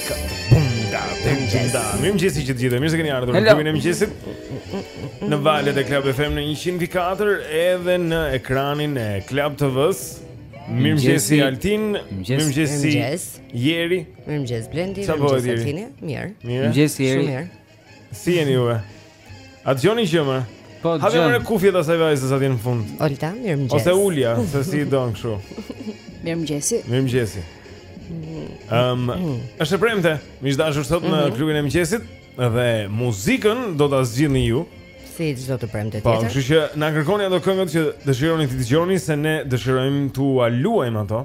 Bunda, bunda. Mirëmëngjesi të gjithë. Mirë se keni ardhur në klubin e mëngjesit. Në valët e Club FM në 104 edhe në ekranin e Club TV-s. Mirëmëngjesi Altin. Mirëmëngjesi Jeri. Mirëmëngjes Blendi. Mirëmëngjes Altini. Mirë. Mirëmëngjesi Jeri. Si jeni juve? A dëgjoni që më? Po, gjënë. Hajde merri kufjet asaj vajzës aty në fund. Olta, mirëmëngjesi. Ose Ulja, se si e don kështu. Mirëmëngjesi. Mirëmëngjesi. Um, është e premte, miq të dashur sot në mhm. klubin e mëngjesit Dhe muzikën do ta zgjidhni ju Si çdo të premte po, tjetër Po, kështu që na kërkoni ato këngët që dëshironi të dëgjoni Se ne dëshirojmë t'ua luajmë ato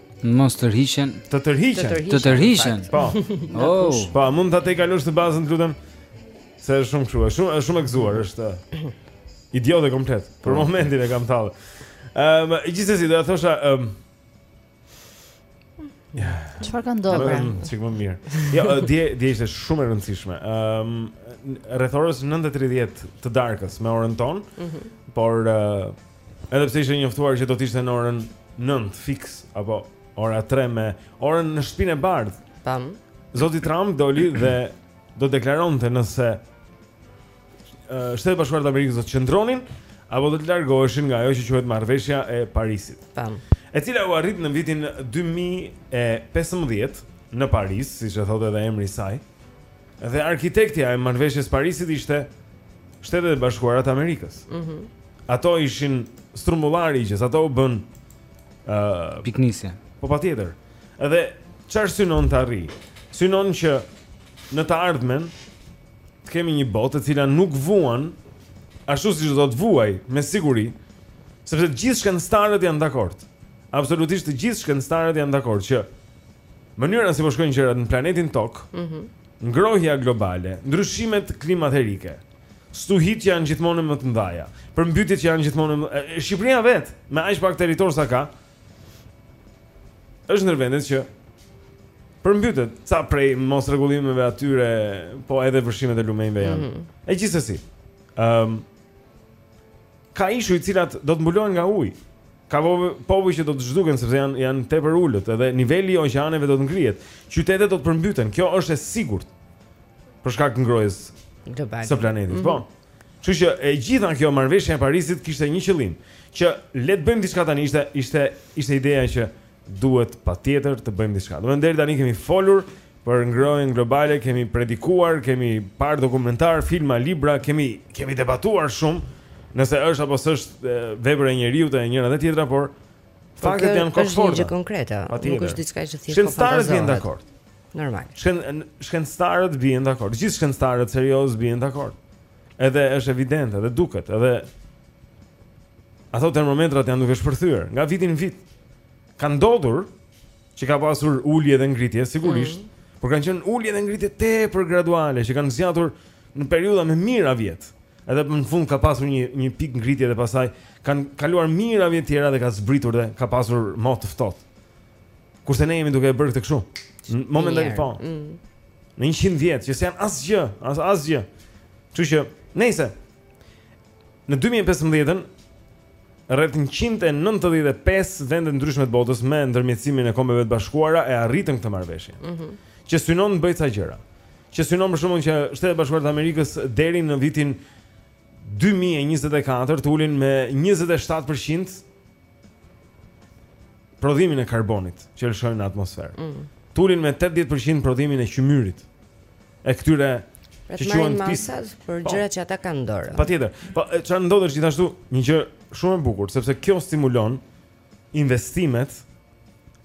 Mos tërhiqen. Të tërhiqen. Të tërhiqen. Po. Oh, po mund ta tejkalosh të bazën, lutem. Se është shumë kështu, është shumë është shumë e gëzuar, është idiote komplet. Për po. momentin e kam fjalën. Ehm, um, gjithsesi do të thosha, ehm, um, Çfarë ka ndodhur? Ëm, mm, çik më mirë. Jo, dje dje ishte shumë e rëndësishme. Ëm, um, rreth orës 9:30 të darkës me orën tonë. Mm -hmm. Por uh, Edhe pse ishte njoftuar që do të ishte në orën 9 fiks apo ora 3 me orën në Shtëpinë e Bardhë. Tam. Zoti Trump doli dhe do deklaronte nëse uh, Shtetet e Bashkuara të Amerikës do të qëndronin apo do të largoheshin nga ajo që quhet Marrëveshja e Parisit. Tam. E cila u arrit në vitin 2015 në Paris, siç e thotë edhe emri i saj. Dhe arkitektja e Marrëveshjes së Parisit ishte Shtetet e Bashkuara të Amerikës. Mhm. Mm ato ishin strumbullari i gjës, ato u bënë uh, pikënisje. Po patjetër. Edhe çfarë synon të arrijë? Synon që në të ardhmen të kemi një botë e cila nuk vuan ashtu siç do të vuajë me siguri, sepse të gjithë shkencëtarët janë dakord. Absolutisht të gjithë shkencëtarët janë dakord që Mënyra si po shkojnë gjërat në planetin Tokë, mm -hmm. ngrohja globale, ndryshimet klimaterike, stuhitë që janë gjithmonë më të mëdha, përmbytjet që janë gjithmonë më Shqipëria vetë, me aq pak territor sa ka, është ndër vendet që përmbytet ca prej mosrregullimeve të tyre, po edhe vërshimet e lumenjve janë. Mm -hmm. E gjithsesi. Ëm um, ka ishuj cilat do të mbulohen nga uji. Ka popuj që do të zhduken sepse janë janë tepër ulët, edhe niveli i oqeaneve do të ngrihet. Qytetet do të përmbyten, kjo është e sigurt. Për shkak të ngrohjes globale së planetit. Mm -hmm. Po. Mhm. Kështu që e gjitha kjo marrëveshja e Parisit kishte një qëllim, që le të bëjmë diçka tani, ishte ishte ishte ideja që duhet patjetër të bëjmë diçka. Domethënë deri tani kemi folur për ngrohjen globale, kemi predikuar, kemi parë dokumentarë, filma, libra, kemi kemi debatuar shumë nëse është apo s'është vepra e njeriut e njëra dhe tjetra, por po faktet janë kokëfortë. Është gjë konkrete, nuk është diçka që thjesht po fantazohet. Shkencëtarët bien dakord. Normal. Shken shkencëtarët bien dakord. Gjithë shkencëtarët seriozë bien dakord. Edhe është evident, edhe duket, edhe ato termometrat janë duke shpërthyer nga viti në vit. Ka ndodhur që ka pasur ulje dhe ngritje sigurisht, mm. por kanë qenë ulje dhe ngritje tepër graduale që kanë zgjatur në periudha me mijëra vjet. Edhe në fund ka pasur një një pikë ngritje dhe pastaj kanë kaluar mijëra vjet të tjera dhe ka zbritur dhe ka pasur mot të ftohtë. Kurse ne jemi duke e bërë këtë kështu. Në momentin po. Mm. Në 100 vjet që s'janë asgjë, as asgjë. Kështu që, nëse në 2015-ën rreth 195 vende të ndryshme të botës me ndërmjetësimin e Kombeve të Bashkuara e arritën këtë marrëveshje. Ëh. Mm -hmm. Që synon të bëjë ca gjëra. Që synon për shembull që Shtetet e Bashkuara të Amerikës deri në vitin 2024 të ulin me 27% prodhimin e karbonit që lëshojnë në atmosferë. Mm. Të ulin me 80% prodhimin e qymyrit. E këtyre pra që quhen pisat për po. gjërat që ata kanë në dorë. Patjetër. Po çfarë ndodh është gjithashtu një gjë shumë e bukur, sepse kjo stimulon investimet,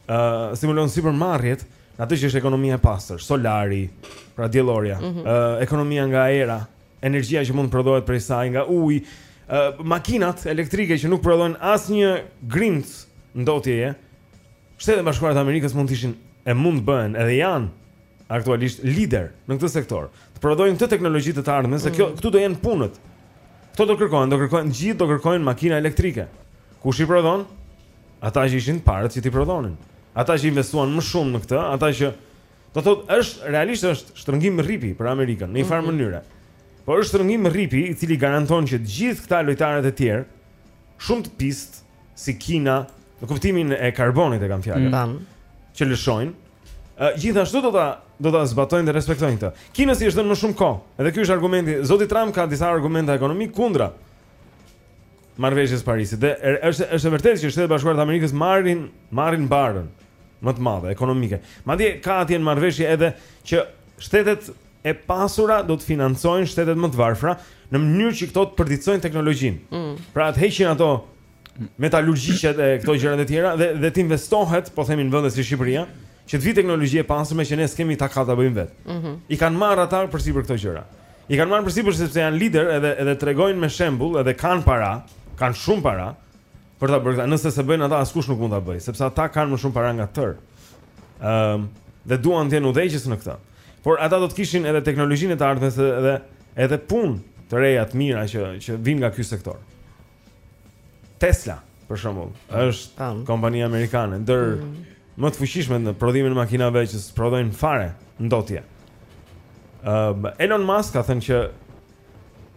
ë uh, stimulon sipërmarrjet në atë që është ekonomia e pastër, solari, pra diellorja, ë mm -hmm. uh, ekonomia nga era, energjia që mund të prodhohet prej saj nga uji, ë uh, makinat elektrike që nuk prodhojnë asnjë grimcë ndotjeje. Shtetet e Bashkuara të Amerikës mund të ishin e mund të bëhen edhe janë aktualisht lider në këtë sektor. Të prodhojnë këtë teknologji të të ardhmes, se kjo mm. këtu do jenë punët. Këto do kërkojnë, do kërkojnë gjithë, do kërkojnë makina elektrike. Kush i prodhon? Ata që ishin të parët që t'i prodhonin. Ata që investuan më shumë në këtë, ata që Do thotë është realisht është shtrëngim rripi për Amerikën në një farë mhm. mënyre. Por është shtrëngim rripi i cili garanton që të gjithë këta lojtarët e tjerë shumë të pistë si Kina në kuptimin e karbonit e kam fjalën. Tam. Mhm. Që lëshojnë. Uh, gjithashtu do ta do ta zbatojnë dhe respektojnë këtë. Kinës i është dhënë më shumë kohë. Edhe ky është argumenti. Zoti Trump ka disa argumenta ekonomikë kundra. Marrëveshjes së Parisit. Dhe er, është është e vërtetë që Shtetet e Bashkuara të Amerikës marrin marrin barrën më të madhe ekonomike. Madje ka atje në marrëveshje edhe që shtetet e pasura do të financojnë shtetet më të varfra në mënyrë që këto të përditësojnë teknologjinë. Mm. Pra të heqin ato metalurgjikët e këto gjërat e tjera dhe dhe të investohet, po themin vende si Shqipëria, që të vijë teknologji e pasurme që ne s'kemi takat ta bëjmë vetë. Mm -hmm. I kanë marrë ata përsipër këto gjëra. I kanë marrë përsipër sepse janë liderë edhe edhe tregojnë me shembull edhe kanë para, kanë shumë para për ta bërë këtë. Nëse s'e bëjnë ata askush nuk mund ta bëjë, sepse ata kanë më shumë para nga tërë. Ëm um, dhe duan të jenë udhëheqës në këtë. Por ata do të kishin edhe teknologjinë e të ardhmes edhe edhe punë të reja të mira që që vijnë nga ky sektor. Tesla, për shembull, është kompani amerikane ndër mm -hmm. më të fuqishmet në prodhimin e makinave që prodhojnë fare ndotje. Ëm uh, Elon Musk ka thënë që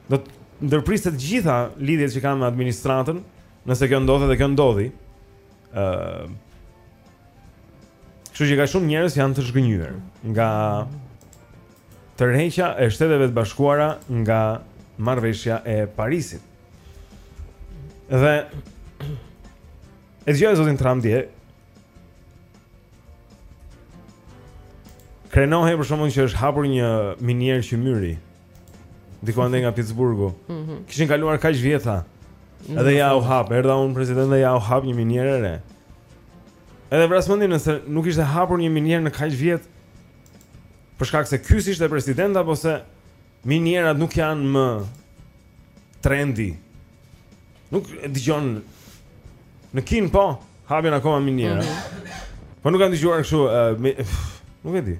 do të ndërpriste të gjitha lidhjet që ka me administratën, nëse kjo ndodhte dhe kjo ndodhi. Ëm uh, Kështu që ka shumë njerëz që janë të zhgënjyer nga Tërheqja e Shteteve të Bashkuara nga Marrëveshja e Parisit. Dhe e dëgjoj zotin Trump dje. Krenohej për shkakun që është hapur një minierë qymyri diku andej nga Pittsburghu. Mm -hmm. Kishin kaluar kaq vjet. Edhe ja u hap, erdha unë president dhe ja u hap një minierë e re. Edhe vras mendjen nëse nuk ishte hapur një minierë në kaq vjet, Për shkak se ky s'ishte president apo se minierat nuk janë më trendi. Nuk dëgjon në Kinë po hapin akoma miniera. Mm -hmm. Po nuk kam dëgjuar kështu, uh, nuk e di.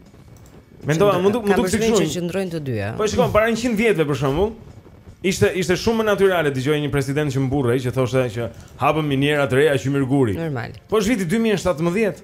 Mendova mund të mund të sikur që qëndrojnë të dyja. Po shikoj para 100 vjetëve për shembull, ishte ishte shumë më natyrale dëgjoje një president që mburrej që thoshte që hapën miniera të reja qymyrguri. Normal. Po është viti 2017.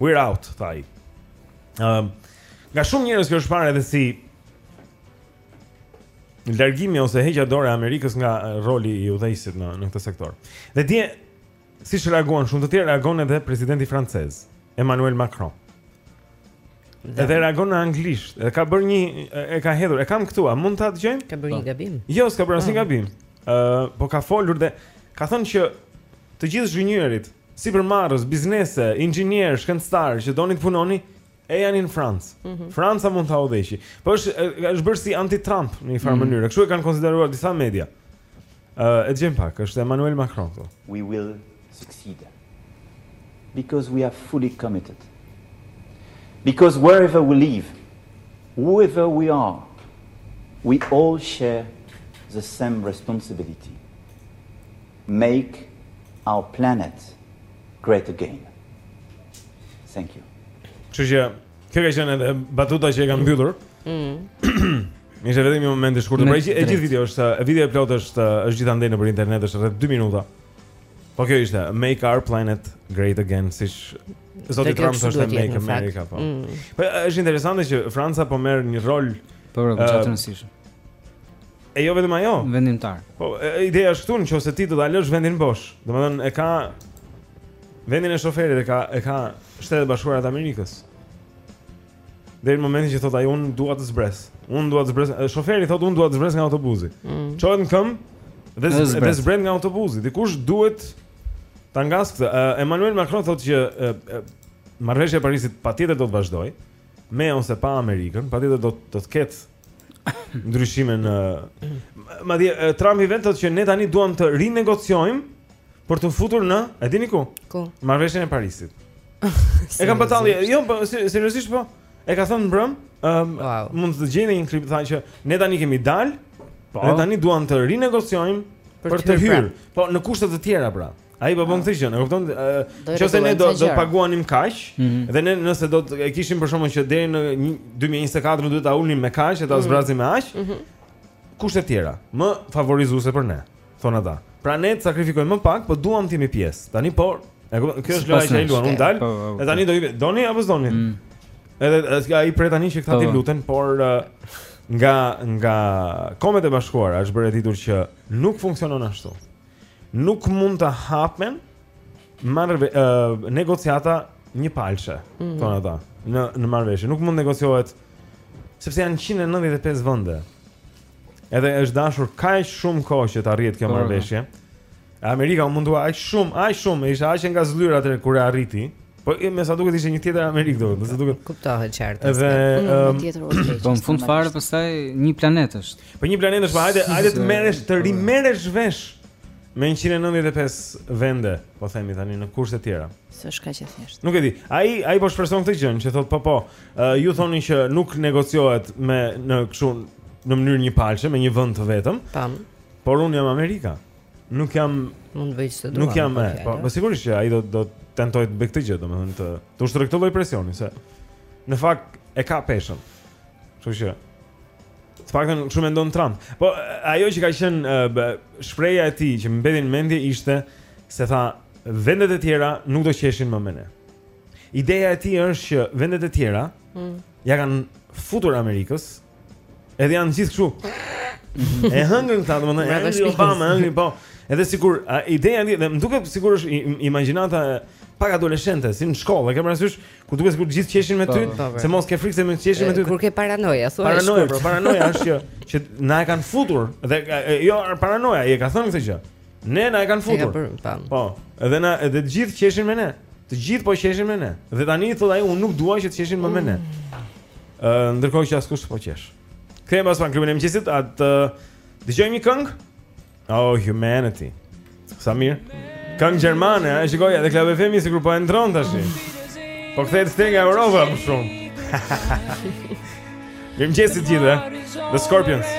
We're out, tha ai. Ëm, nga shumë njerëz kjo është parë edhe si largimi ose heqja dorë e Amerikës nga roli i udhëheqësit në në këtë sektor. Dhe dje siç reaguan shumë të tjerë, reagoi edhe presidenti francez, Emmanuel Macron. Dhe dhe reagoi në anglisht, e ka bërë një e ka hedhur, e kam këtu, a mund ta dëgjojmë? Ka bërë një po. gabim. Jo, s'ka bërë asnjë ah. gabim. Ë, uh, po ka folur dhe ka thënë që të gjithë zhgënjyerit sipërmarrës, biznese, inxhinierë, shkencëtarë që doni të punoni ejani në Francë. Mm -hmm. Franca mund ta udhëheqë. Po është është bërë si anti-Trump në një farë mm -hmm. mënyrë. Kështu e kanë konsideruar disa media. Ë, uh, e dëgjojmë pak, është Emmanuel Macron këtu. We will succeed. Because we are fully committed. Because wherever we live, whoever we are, we all share the same responsibility. Make our planet great again. Thank you. Kështu që kjo ka qenë edhe batuta që e kam mbyllur. Mhm. Ishte vetëm një moment i shkurtër. Pra e gjithë video është, e video e plotë është është gjithandej nëpër internet, është rreth 2 minuta. Po kjo ishte Make Our Planet Great Again, si zoti Trump thoshte Make America po. Mm. Po është interesante që Franca po merr një rol po, po, po, E jo vetëm ajo. Vendimtar. Po, ideja është këtu, nëse ti do ta lësh vendin bosh, domethënë e ka vendin e shoferit e ka e ka Shtetet e Bashkuara të Amerikës. Deri në momentin që thotë ai un dua të zbres. Un dua të zbres. Shoferi thotë un dua të zbres nga autobuzi. Mm. Çohet në këmbë dhe zbres. dhe zbret nga autobuzi. Dikush duhet ta ngasë këtë. Uh, Emmanuel Macron thotë që uh, marrëveshja e Parisit patjetër do të vazhdojë me ose pa Amerikën, patjetër do të do të ketë ndryshime në madje Trumpi vetë thotë që ne tani duam të rinegociojmë për t'u futur në, e dini ku? Ku? Marrëveshjen e Parisit. e kam batalli, jo, po seriozisht po. E ka thënë mbrëm, um, wow. mund të gjeni një klip thënë që ne tani kemi dal, po. Ne tani duam të rinegociojmë për, për të hyrë, po në kushte të tjera pra. Ai po bën këtë gjë, e kupton? Nëse ne do të paguanim kaq, mhm. dhe ne nëse do të kishim për shkakun që deri në 2024 duhet ta ulnim me kaq, ta mhm. zbrazim me aq. Mhm. Kushte të tjera, më favorizuese për ne, thonë ata. Pra ne të sakrifikojmë më pak, po duam të jemi pjesë. Tani po, kjo është loja që ai luan, unë dal. Po, po, po. E tani do, e doni apo s'doni? Edhe ai pret tani që këta t'i luten, por nga nga Kombet e Bashkuara është bërë ditur që nuk funksionon ashtu. nuk mund të hapen marrë uh, negociata njëpalëshe, mm -hmm. thonë ata, në, në marrëveshje. Nuk mund të negociohet, sepse janë 195 vënde. Edhe është dashur kaq shumë kohë që të arrihet kjo marrëveshje. Amerika u mundua aq shumë, aq shumë, ishte aq e nga zlyra atër kur e arriti. Po e me sa duket ishte një tjetër Amerikë do, me sa duket. Kuptohet qartë. Edhe një um, tjetër u shpejt. Po në fund fare pastaj një planet është. Po një planet është, po hajde, hajde të merresh të rimerresh vesh me 195 vende, po themi tani në kushte të tjera. S'është kaq e thjeshtë. Nuk e di. Ai ai po shpreson këtë gjë, që thotë po po. Uh, ju thoni që nuk negociohet me në kështu në mënyrë njëpalëshe me një vend të vetëm. Tam. Por unë jam Amerika. Nuk jam mund të bëj çdo të Nuk jam, po, po sigurisht që ai do do tentojë të bëjë këtë gjë, domethënë të të ushtrojë këtë lloj presioni se në fakt e ka peshën. Kështu që Të paktën kështu mendon Trump. Po ajo që ka qenë shprehja e tij që mbeti në mendje ishte se tha vendet e tjera nuk do qeshin më me ne. Ideja e tij është që vendet e tjera mm. ia kanë futur Amerikës Edhe janë gjithë kështu. E hëngrën këta, domethënë, e hëngrën Obama, e hëngrën po. Edhe sikur a, ideja e më duket sikur është imagjinatë pak adoleshente, si në shkollë, e ke parasysh kur duket sikur gjithë qeshin me ty, po, po. se mos ke frikë se mos qeshin me ty. Kur ke paranoja, thua. Paranoja, po, paranoja është që që na e kanë futur dhe jo paranoja, e ka thënë këtë gjë. Ne na e kanë futur. Po. Edhe na edhe të gjithë qeshin me ne. Të gjithë po qeshin me ne. Dhe tani thotë ai, unë nuk dua që të qeshin më me ne. Mm. Ndërkohë që askush po qesh. Kthehemi pas pak në klubin e mëngjesit, atë dëgjojmë një këngë. Oh humanity. Sa mirë. Këngë gjermane, e shikoj edhe Club FM-i sikur po e ndërron tash. Po kthehet nga Europa më shumë. Mirëmëngjesi të gjithëve. The Scorpions.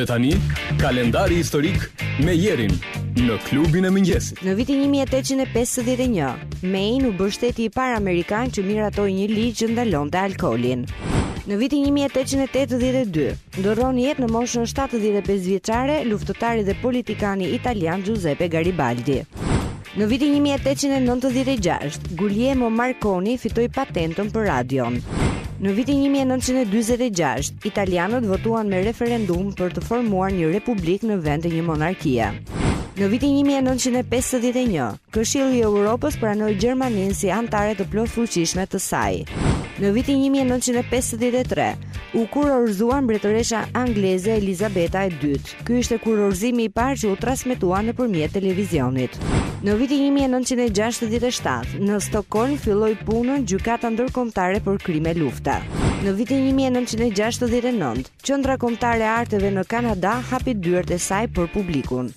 Dhe tani, kalendari historik me Jerin në klubin e mëngjesit. Në vitin 1851, Maine u bë shteti i parë amerikan që miratoi një ligj që ndalonte alkoolin. Në vitin 1882, Ndërron jetë në moshën shtatëdhjetë e pesë vjeçare luftëtari dhe politikani italian Giuseppe Garibaldi. Në vitin një mijë e tetëqind e nëntëdhjetë e gjashtë, Guglielmo Marconi fitoi patentën për radion. Në vitin një mijë e nëntëqind e dyzet e gjashtë, italianët votuan me referendum për të formuar një republikë në vend të një monarkie. Në vitin një mijë e nëntëqind e pesëdhjetë e një, Këshilli i Evropës pranoi Gjermaninë si anëtare të plotfuqishme të saj. Në vitin një mijë e nëntëqind e pesëdhjetë e tre, u kurorëzua mbretëresha angleze Elizabeta e II. Ky ishte kurorëzimi i parë që u transmetua nëpërmjet televizionit. Në vitin 1967, në Stockholm filloi punën Gjykata Ndërkombëtare për Krime Lufte. Në vitin 1969, Qendra Kombëtare e Arteve në Kanada hapi dyert e saj për publikun.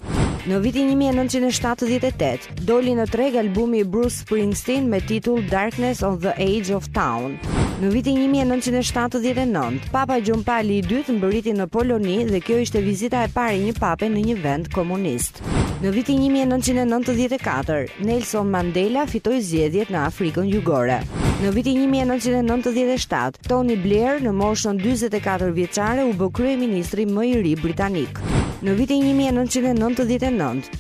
Në vitin 1978, Doli në treg albumi i Bruce Springsteen me titull Darkness on the Edge of Town. Në vitin 1979, Papa Gjon Pali II mbërriti në Poloni dhe kjo ishte vizita e parë e një pape në një vend komunist. Në vitin 1994, Nelson Mandela fitoi zgjedhjet në Afrikën Jugore. Në vitin 1997, Tony Blair në moshën 44 vjeçare u bë kryeministri më i ri britanik. Në vitin 1999,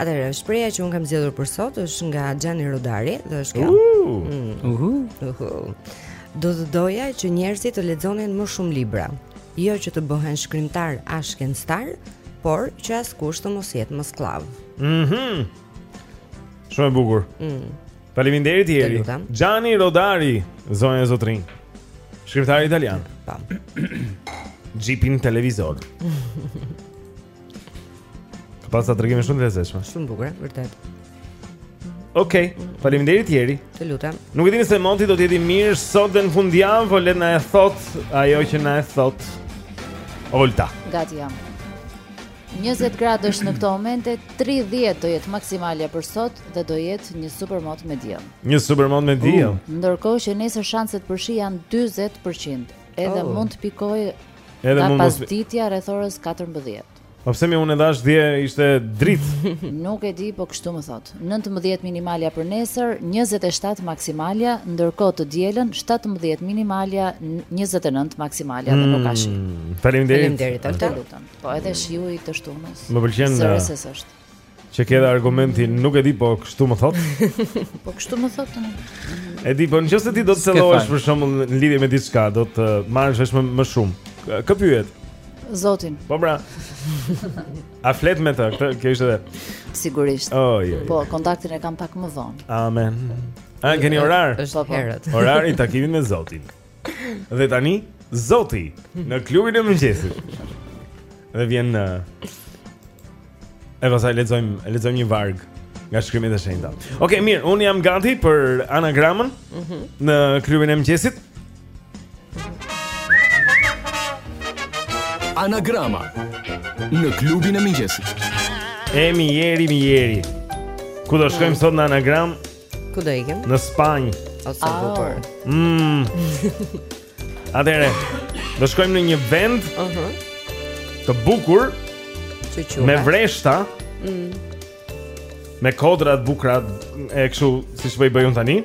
Atëherë, shprehja që unë kam zgjedhur për sot është nga Gianni Rodari dhe është kjo. Uhu. Uhu. Do të doja që njerëzit të lexonin më shumë libra, jo që të bëhen shkrimtarë as shkencëtarë, por që askush të mos jetë më skllav. Mhm. Mm shumë e bukur. Mhm. Faleminderit Jeri. Gianni Rodari, zonja e zotërinj. Shkrimtar italian. Pam. Xhipi në televizor. Të pasa të regime shumë të lezetshme Shumë bukur, vërtet Okej, okay, faleminderit jeri Të lutem Nuk e di nëse moti do të jetë mirë sot dhe në fundjavë Po le të na e thotë, ajo që na e thotë Olta Gati jam 20 gradë është në këto momente, 30 do jetë maksimalja për sot dhe do jetë një super mot me diell. Një super mot me diell. Uh, Ndërkohë që nesër shanset për shi janë 40%. Edhe oh. mund të pikojë Edhe mund pasditja rreth orës 14. Po pse më u ndesh dje ishte dritë. Nuk e di, po kështu më thotë. 19 minimalja për nesër, 27 maksimalja, ndërkohë të dielën 17 minimalja, 29 maksimalja mm, dhe nuk ka shi. Mm, faleminderit. Faleminderit, të lutem. Po edhe shiu i të shtunës. Më pëlqen. Seriozisht uh, është. Çe ke argumentin nuk e di, po kështu më thotë Po kështu më thotë E di, po në qoftë se ti do të thellohesh për shembull në lidhje me diçka Do të marrësh është më, më shumë Kë pyet? Zotin Po pra A flet me të, këtë kjo ishte dhe Sigurisht oh, jo, jo. Po, kontaktin e kam pak më vonë. Amen A, keni orar? është po, po. Orari i takimit me Zotin Dhe tani, Zoti Në klubin e mëngjesit Dhe vjen në uh, E pastaj lexojmë, lexojmë një varg nga shkrimet e shenjta. Okej, okay, mirë, unë jam gati për anagramën mm -hmm. në klubin e mëngjesit. Anagrama në klubin e mëngjesit. E mi jeri, mi jeri. Ku do shkojmë sot në anagramë? Ku do ikim? Në Spanjë. O sa bukur. Mmm. Atëre. Do shkojmë në një vend. Ëh. Uh -huh. Të bukur. Çuçu. Me vreshta. Ëh. Mm. Me kodra të bukura e kështu siç po i bëj unë tani.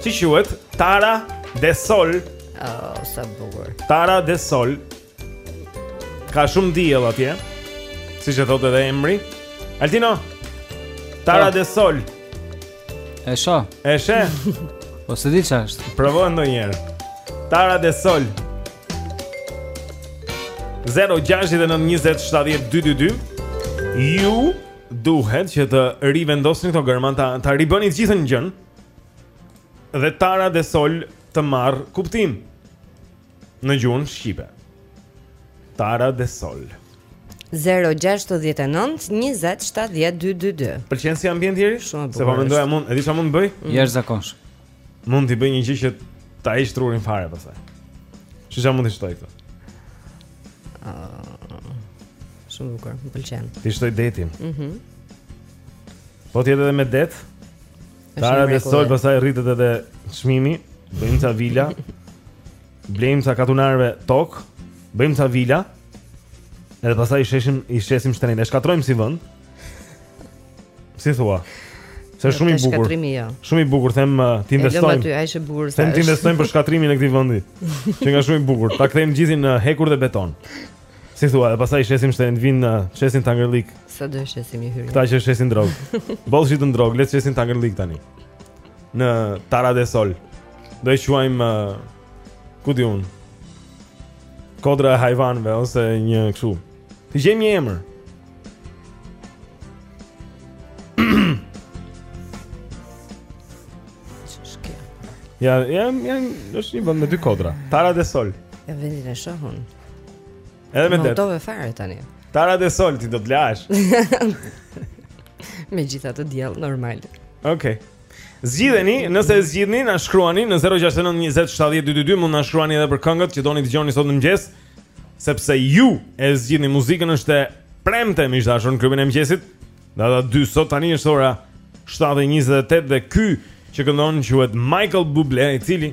Si quhet? Tara de Sol. Oh, sa bukur. Tara de Sol. Ka shumë diell atje. Siç e thotë edhe emri. Altino. Tara po. de Sol. E shoh. E sheh. Po s'e di çfarë është. Provo ndonjëherë. Tara de Sol. 0692070222 Ju duhet që të rivendosni këto gërma ta, ta ribëni të gjithën gjënë dhe Tara de Sol të marrë kuptim. Në gjuhën shqipe. Tara de Sol. 0-6-19-27-12-2 Pëlqen si ambient jeri? Shumë e bukur Se po mendoja mund, e di ça mund të bëj? Mm. Jërë zakonsh Mund t'i bëj një gjë që ta heq trurin fare pastaj Ça ça mund t'i shtoj këtë? Uh, shumë bukur, më pëlqen T'i shtoj detin mm -hmm. Po t'jetë edhe me det? Tara de Sol pastaj rritet edhe çmimi Bëjmë ca vila Blejmë ca katunarve tokë Bëjmë ca vila Edhe pastaj i shesim I shesim shtrenjtë E shkatërrojmë si vend Si thua Se shumë i bukur jo. Shumë i bukur Them uh, të investojmë Them të investojmë Them të investojmë për shkatërrimin e këtij vendi Që nga shumë i bukur Ta kthejmë gjithin në uh, hekur dhe beton Si thua, dhe pastaj shesim shtrenjtë të vijnë, shesin tangërllik Sa do shesim i hyri Këta që shesin drogë Boll shitën drogë, le të shesin tangërllik tani Në Tara de Sol Do e quajmë uh, Ku di unë Kodra e hajvanve ose një kështu Të gjejmë një emër Ja, ja, ja, është një vend me dy kodra. Tara de Sol. Ja vendin e shohun. Edhe me det. Na e tove fare tani. Tara de Sol ti do të lash. me gjitha te dielli normal. Okej. Okay. Zgjidheni, nëse e zgjidhni, na shkruani në 069 20 70 222, mund na shkruani edhe për këngët që doni të dëgjoni sot në mëngjes, sepse ju e zgjidhni muzikën është e premte miq të dashur në klubin e mëngjesit. Data 2 sot tani është ora 7:28 dhe ky që këndon quhet Michael Bublé, i cili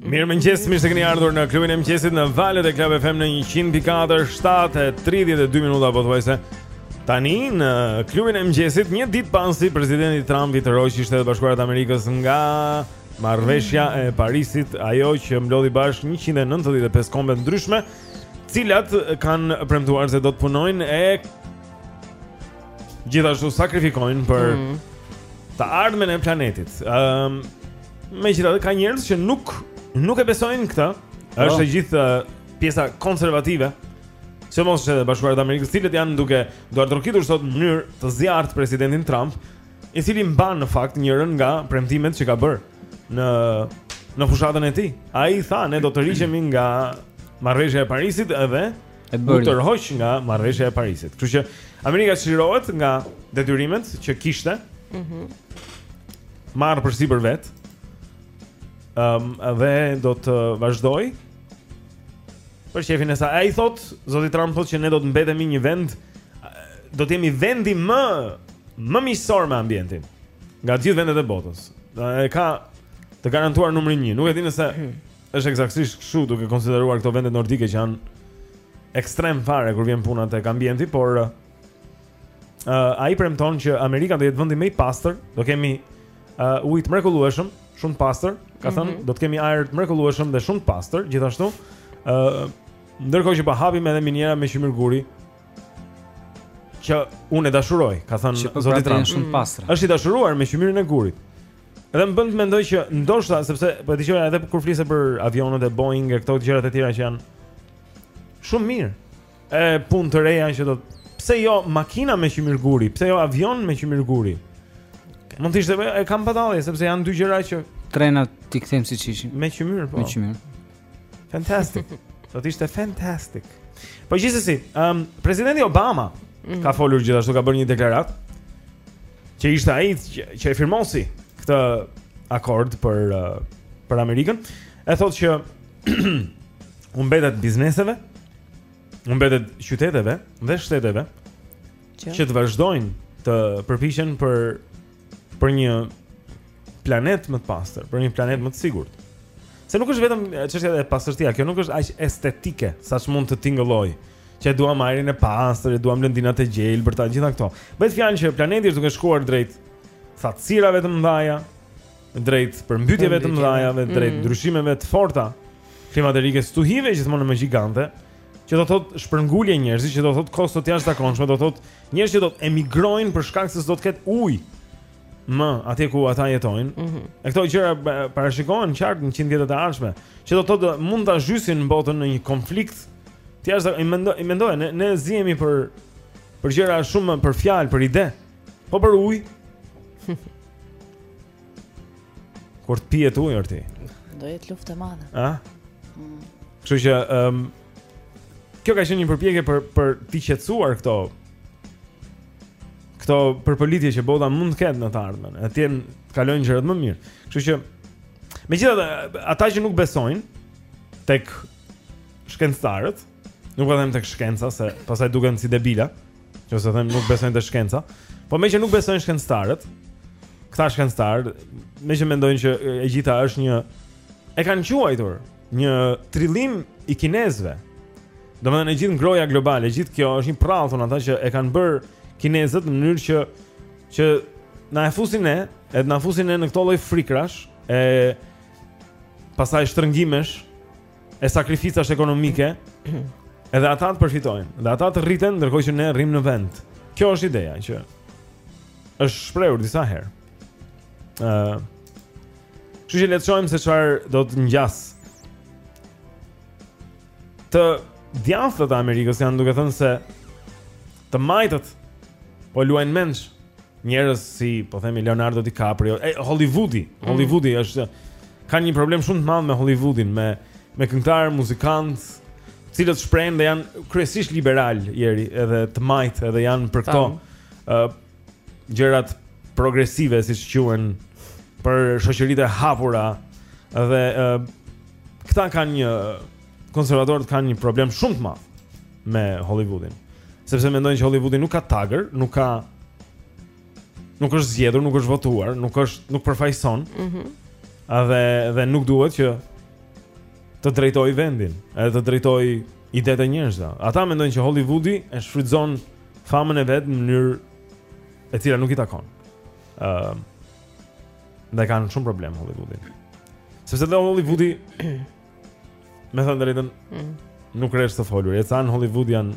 Mirëmëngjes, mirë se keni ardhur në klubin e mëngjesit në valët e Club FM në 100.4, 7 e 32 minuta po të Tani në klubin e mëngjesit, një ditë pasi presidenti Trump i tërhoqi Shtetet e Bashkuara të Amerikës nga marrëveshja e Parisit, ajo që mblodhi bashkë 195 kombe të ndryshme, të cilat kanë premtuar se do të punojnë e gjithashtu sakrifikojnë për mm. të ardhmen e planetit. Um, Megjithatë ka njerëz që nuk nuk e besojnë këtë. Po. Është e gjithë uh, pjesa konservative. Sidomos Shteteve të Bashkuara të Amerikës, të cilët janë duke duartrokitur sot në mënyrë të zjarrtë presidentin Trump, i cili mban në fakt njërën nga premtimet që ka bërë në në fushatën e tij. Ai tha ne do të tërhiqemi nga marrëveshja e Parisit edhe e bëri. U tërhoq nga marrëveshja e Parisit. Kështu që Amerika çlirohet nga detyrimet që kishte. Mhm. Mm Marrë përsipër vetë. Ëm um, dhe do të vazhdojë. Për qejfin e saj ai thotë, zoti Trump thotë që ne do të mbetemi një vend do të jemi vendi më më miqësor me ambientin nga të gjithë vendet e botës. E ka të garantuar numrin 1. Nuk e di nëse Është eksaktësisht kështu duke konsideruar këto vende nordike që janë ekstrem fare kur vjen puna tek ambienti, por ë uh, ai premton që Amerika do jetë vendi më i pastër, do kemi uh, ujë të mrekullueshëm, shumë të pastër, ka thënë, mm -hmm. do të kemi ajër të mrekullueshëm dhe shumë të pastër, gjithashtu. ë uh, Ndërkohë që po hapim edhe miniera me qymyr guri, që unë e dashuroj, ka thënë zoti Trump. Është shumë i pastër. Është i dashuruar me qymyrin e gurit. Dhe më bën të mendoj që ndoshta sepse po dëgjoja edhe kur flisje për avionët e Boeing e këto gjëra të tjera që janë shumë mirë. E punë të reja që do pse jo makina me qymyr guri, pse jo avion me qymyr guri. Okay. Mund të ishte e kam pa dallim sepse janë dy gjëra që trenat t'i kthejmë siç ishin. Me qymyr po. Me qymyr. Fantastik. Do të ishte fantastik. Po gjithsesi, ëm um, presidenti Obama mm. ka folur gjithashtu ka bërë një deklaratë që ishte ai që, që e firmosi këtë akord për uh, për Amerikën. E thotë që u mbetet bizneseve, u mbetet qyteteve dhe shteteve që, që të vazhdojnë të përpiqen për për një planet më të pastër, për një planet më të sigurt. Se nuk është vetëm çështja te pastërtia, kjo nuk është aq estetike sa ç'mund të tingëllojë që e duam ajrin e pastër, e duam lëndinat e gjelbërta, gjithë këto. Bëhet fjalë që planeti është duke shkuar drejt thatësirave të mëdha, drejt përmbytjeve të mëdha, drejt mm. ndryshimeve të forta klimaterike stuhive gjithmonë më gjigante. që do të thotë shpërngulje njerëzish, që do thotë kosto të jashtëzakonshme, do thotë njerëz që do të emigrojnë për shkak se s'do të ketë ujë më atje ku ata jetojnë. Mm -hmm. E këto gjëra parashikohen qartë në 100 vjetët e ardhshme, që do të thotë mund ta zhysin botën në një konflikt. Ti as i mendoj, i mendoj, ne ne zihemi për për gjëra shumë për fjalë, për ide. Po për ujë. Kur të pihet ujë, o ti. Do jetë luftë e madhe. A? Mm. Kështu që ëm um, Kjo ka qenë një përpjekje për për të qetësuar këto këto përpëlitje që bota mund të ketë në të ardhmen e të jenë, të kalojnë gjërat më mirë. Kështu që megjithatë ata që nuk besojnë tek shkencëtarët, Nuk po them tek shkenca se pastaj duken si debila, që s'e them nuk besojnë te shkenca. Po meqë nuk besojnë shkencëtarët, këta shkencëtarë, meqë mendojnë që e gjitha është një e kanë quajtur një trillim i kinezëve. Domethënë e gjithë ngrohja globale, gjithë kjo është një përrallë thonë ata që e kanë bërë kinezët në mënyrë që të na e fusin ne, edhe na fusin ne në këto lloj frikërash e pastaj shtrëngimesh e sakrificash ekonomike, edhe ata të përfitojnë, dhe ata të rriten ndërkohë që ne rrim në vend. Kjo është ideja që është shprehur disa herë. Kështu që le të shohim se çfarë do të ngjasë. Të djathtët e Amerikës janë duke thënë se të majtët po luajnë mendsh. Njerëz si, po themi Leonardo DiCaprio, e Hollywoodi, mm. Hollywoodi mm. është kanë një problem shumë të madh me Hollywoodin, me me këngëtarë, muzikantë, të cilët shprehen dhe janë kryesisht liberalë, Jeri, edhe të majtë, edhe janë për këto ë uh, gjërat progresive siç quhen për shoqëritë e hapura dhe uh, këta kanë një konservatorët kanë një problem shumë të madh me Hollywoodin. Sepse mendojnë që Hollywoodi nuk ka tagër, nuk ka nuk është zgjedhur, nuk është votuar, nuk është nuk përfaqëson. Mhm. Mm a dhe dhe nuk duhet që të drejtojë vendin, edhe të drejtojë idetë e njerëzve. Ata mendojnë që Hollywoodi e shfrytëzon famën e vet në mënyrë e cila nuk i takon. Ëm uh, Dhe kanë shumë problem Hollywoodin Sepse dhe Hollywoodi Me thënë drejtën, mm. nuk rresht së foluri. E ca në Hollywood janë...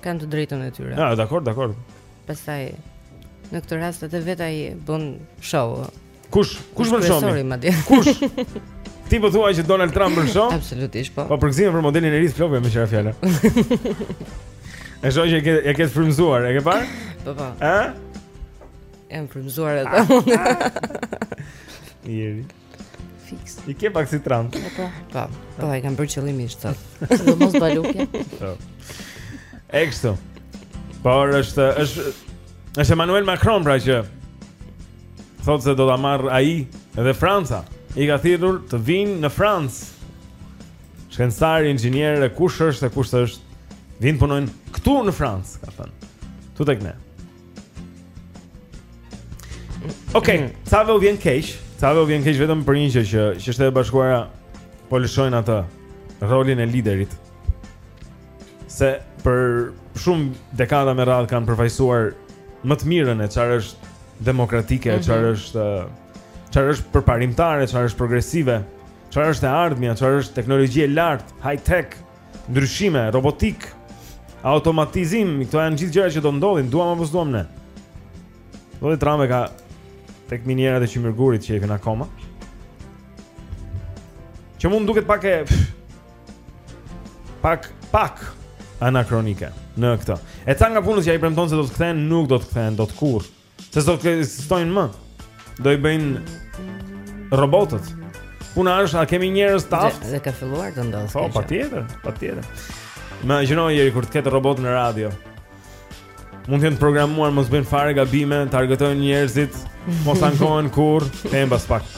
Kanë të drejtën e tyre. Ja, dakor, dakor. Pastaj, në këtë rast edhe vetë ai bën show. Kush? Kush bën show? Kush? Ti po thua që Donald Trump bën show? Absolutisht po. Po përgjigjesh për modelin e ri të flokëve me çfarë fjalë? E shoh që e ke frymzuar, e ke parë? Po po. Ë? Jam frymzuar edhe ah, unë. Ah. Jeri. Fiks. I ke pak si Trump. Po. Po, po e kam bërë qëllimisht sot. Do mos balukja. Po. E kështu. Por është është është Emmanuel Macron pra që thotë se do ta marrë ai edhe Franca. I ka thirrur të vijnë në Francë. Shkencëtarë, inxhinierë, kush është e kush s'është? Vijnë punojnë këtu në Francë, ka thënë. Këtu tek ne. Ok, mm. cave u vjen keq? Cave u vjen keq vetëm për një gjë që që Shtetet e Bashkuara po lëshojnë atë rolin e liderit. Se për shumë dekada me radhë kanë përfaqësuar më të mirën e çfarë është demokratike, mhm. çfarë mm -hmm. është çfarë është përparimtare, çfarë është progresive, çfarë është e ardhmja, çfarë është teknologji e lartë, high tech. ndryshime, robotikë, automatizim, këto janë gjithë gjëra që do ndodhin, duam apo s'duam ne. Donald Trump ka tek minierat e qymyrgurit që jepin akoma. Që mund duket pak e pak pak anakronike në këtë. E ca nga punët që ai premton se do të kthehen, nuk do të kthehen dot kurrë. Se sot s'ekzistojnë më Do i bëjnë robotët Puna është, a kemi njerëz të aftë Dhe ka filluar të ndodhë Po, patjetër, patjetër Imagjino Eri kur të ketë robotë në radio Mund të jenë të programuar, mos bëjnë fare gabime T'argëtojnë njerëzit Mos ankohen kurrë Të e mba spak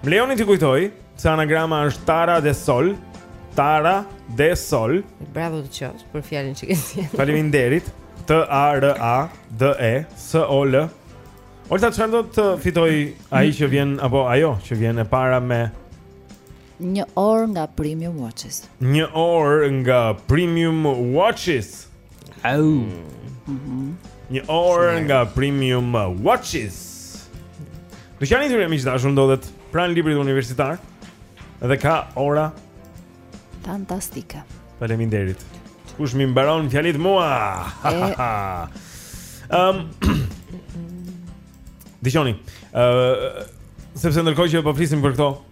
Më lejoni t'ju kujtoj se anagrama është Tara de Sol, Tara de Sol. Bravo të qoftë për fjalën që ke thënë. Faleminderit. T A R A D E S O L. Olta çfarë do të fitojë ai që vjen apo ajo që vjen e para me Një orë nga Premium Watches. Një orë nga Premium Watches. Au. Mm -hmm. Një orë nga Premium Watches. Dyqani i tyre miq të dashur ndodhet pranë librit universitar dhe ka ora fantastike. Faleminderit. Kush m'i mbaron fjalitë mua? Ehm. Dëgjoni, ë uh, sepse ndërkohë që po flisim për këto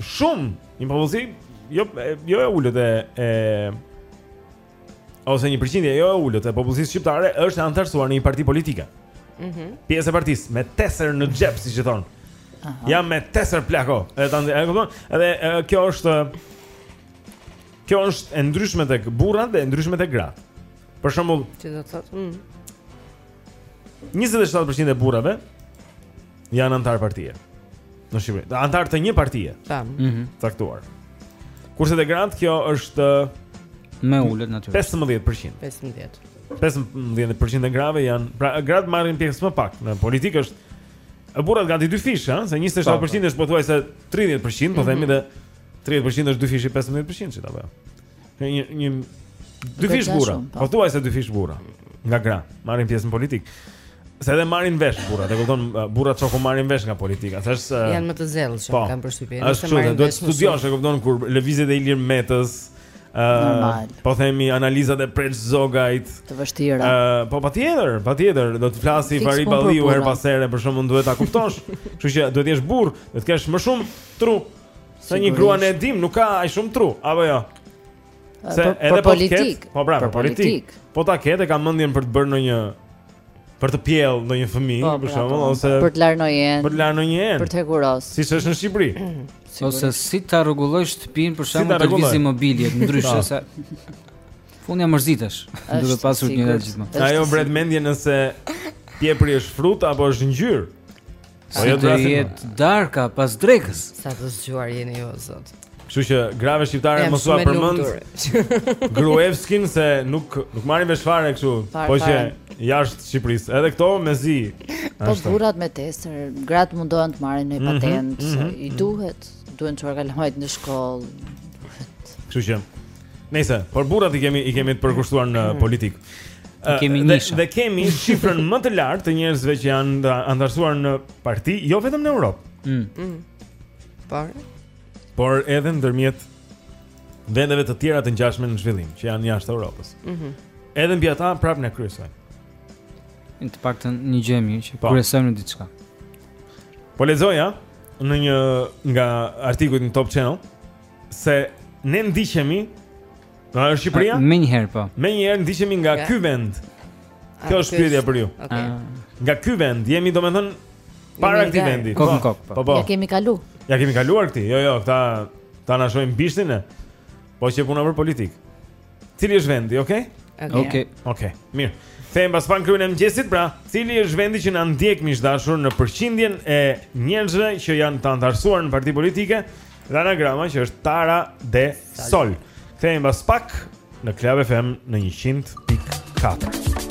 Shumë, një popullsi, jo, jo e ulët e, e ose një përqindje jo e ulët e popullsisë shqiptare është e anëtarësuar në një parti politike. Mm -hmm. Pjesë e partisë, me teserë në xhep, siç i thonë. Uh -huh. Jam me teserë plako. E të e kupton, edhe e, kjo është... Kjo është e ndryshme tek burrat dhe e ndryshme te gratë. Për shembull... Që do të thotë... Mm. 27% e burrave janë anëtarë partie në Shqipëri. Anëtarë të një partie. Tam. Mhm. Mm Caktuar. Kurse te gratë kjo është më e ulët natyrisht. 15%. 15. 15% e grave janë, pra gratë marrin pjesë më pak në politikë është e burrat gati dyfish, ëh, se 27% po, po. është pothuajse 30%, po themi dhe 30% është dyfish i 15% -shit apo. Jo? Një një një dyfish burra. Po. pothuajse dyfish burra. Nga gra, marrin pjesë në politikë. Se edhe e marrin vesh burrat, e kupton burrat ç'ka marrin vesh nga politika. Thashë se janë më të zellë që po, kanë përshtypjen. Është kështu, duhet të studiosh, e kupton kur lëvizjet e Ilir Metës, ë uh, po themi analizat e Preç Zogajt. Të vështira. Ë uh, po patjetër, patjetër, do të flasë Fahri Balliu herë pas here, për shkakun duhet ta kuptosh. Kështu që duhet të jesh burrë, duhet të kesh më shumë tru Se një grua ne e dimë, nuk ka aq shumë tru, apo jo. Se për, edhe për politikë, po pra, për politikë. Po ta ketë e ka mendjen për të bërë ndonjë për të pjellë ndonjë fëmijë, po, për shembull, po. ose për të larë ndonjë enë. Për të larë ndonjë enë. Për të hekurosur. Siç është në Shqipëri. Ose si ta rregullojë shtëpinë për shembull si t'i lëvizë mobiljet, ndryshe se fundja mërzitesh, duke pasur një gjë gjithmonë. Ajo vret mendjen nëse pjepri është frut apo është ngjyrë. Po jo të jetë darka pas drekës. Sa të zgjuar jeni ju sot. Kështu që grave shqiptare mos u përmend Gruevskin se nuk nuk marrin vesh fare kështu. Po që jashtë Shqipërisë, edhe këto mezi. Po burrat me tester, gratë mundohen të marrin një mhm, patent, mhm. i duhet, duhen të çojnë në shkollë. Kështu që Nëse, por burrat i kemi i kemi të përkushtuar në mm. politikë. Uh, kemi dhe, dhe kemi shifrën më të lartë të njerëzve që janë anëtarësuar në parti, jo vetëm në Europë. Mm. Mm. Por por edhe ndërmjet vendeve të tjera të ngjashme në zhvillim, që janë jashtë Europës. Mhm. Mm edhe mbi ata prapë ne kryesojmë. Në të paktën një gjë mirë që po. kryesojmë në diçka. Po lexoja në një nga artikujt në Top Channel se ne ndiqemi në Shqipëri. Menjëherë po. Menjëherë ndiqemi nga ky vend. Ah, Kjo është pyetja për ju. Okej. Ah. Nga ky vend jemi domethën para këtij vendi. Kok po, kok. Po. po po. Ja kemi kalu. Ja kemi kaluar këtij. Jo jo, këta ta na shojmë bishtin e. Po që puna për politikë. Cili është vendi, okay? Okej. Okay. Okej. Okay. Mirë. Kthehemi pas pak Klubin e mëngjesit, pra, cili është vendi që na ndjek miq të dashur në përqindjen e njerëzve që janë të antarësuar në parti politike dhe anagrama që është Tara de Sol. Kthehemi pas pak në Club FM në 100.4.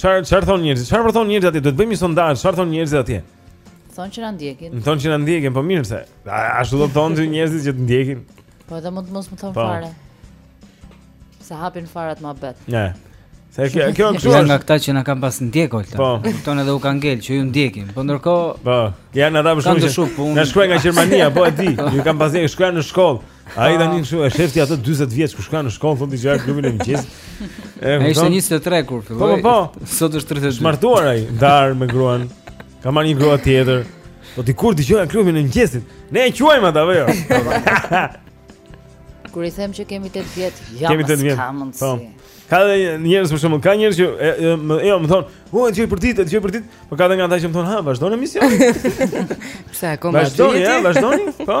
Çfarë çfarë thon njerëzit? Çfarë po thon njerëzit atje? Do të bëjmë një sondazh, çfarë thon njerëzit atje? Thon që na ndjekin. Më thon që na ndjekin, po mirë se. Ashtu do të thon ti njerëzit që të ndjekin. Po edhe mund të mos më thon po. fare. Sa hapin farat më bet. Ne. Se kjo kjo kështu është. Nga këta që na kanë pas ndjek Olta. Po. Kupton edhe u kanë ngel që ju ndjekin. Po ndërkohë Po. Janë ata për shkak të shumë. Na shkruaj nga Gjermania, po e di. Ju kanë pas ndjek, shkonin në shkollë. Ai po. tani kështu e shef ti atë 40 vjeç ku shkon në shkollë thonë dëgjoja klubin e mëngjesit. Ai ishte 23 kur po, filloi. Po, po, po. Sot është 32. Martuar ai, ndar me gruan. Ka marrë një grua tjetër. Po ti kur dëgjon klubin e mëngjesit? Ne e quajmë atë apo jo? Kur i them që kemi 8 vjet, ja kemi 8 vjet. Po. Ka dhe njerëz për shembull, ka njerëz që e, e, më, jo, më thon, "U e dëgjoj për ditë, e dëgjoj për ditë." Po ka dhe nga ata që më thon, "Ha, vazhdon emisioni." Pse akoma? Vazhdoni, ja, vazhdoni. Po.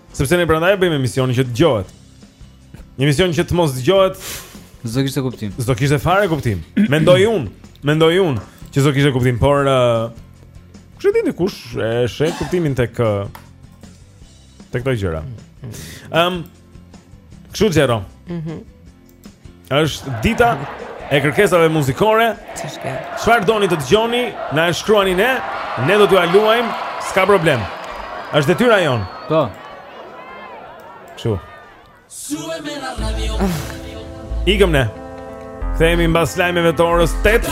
Sepse ne prandaj bëjmë emisionin që dëgjohet. Një emision që të mos dëgjohet, s'do kishte kuptim. S'do kishte fare kuptim. Mendoj unë, mendoj unë që s'do kishte kuptim, por ë uh, kush e di kush e sheh kuptimin tek uh, tek këto gjëra. Ehm, um, kështu zero. Mhm. Mm Është dita e kërkesave muzikore. Çfarë doni të dëgjoni? Na e shkruani ne, ne do t'jua luajmë, s'ka problem. Është detyra jonë. Po. Kështu. Ikëm ne. Kthehemi mbas lajmeve të orës 8.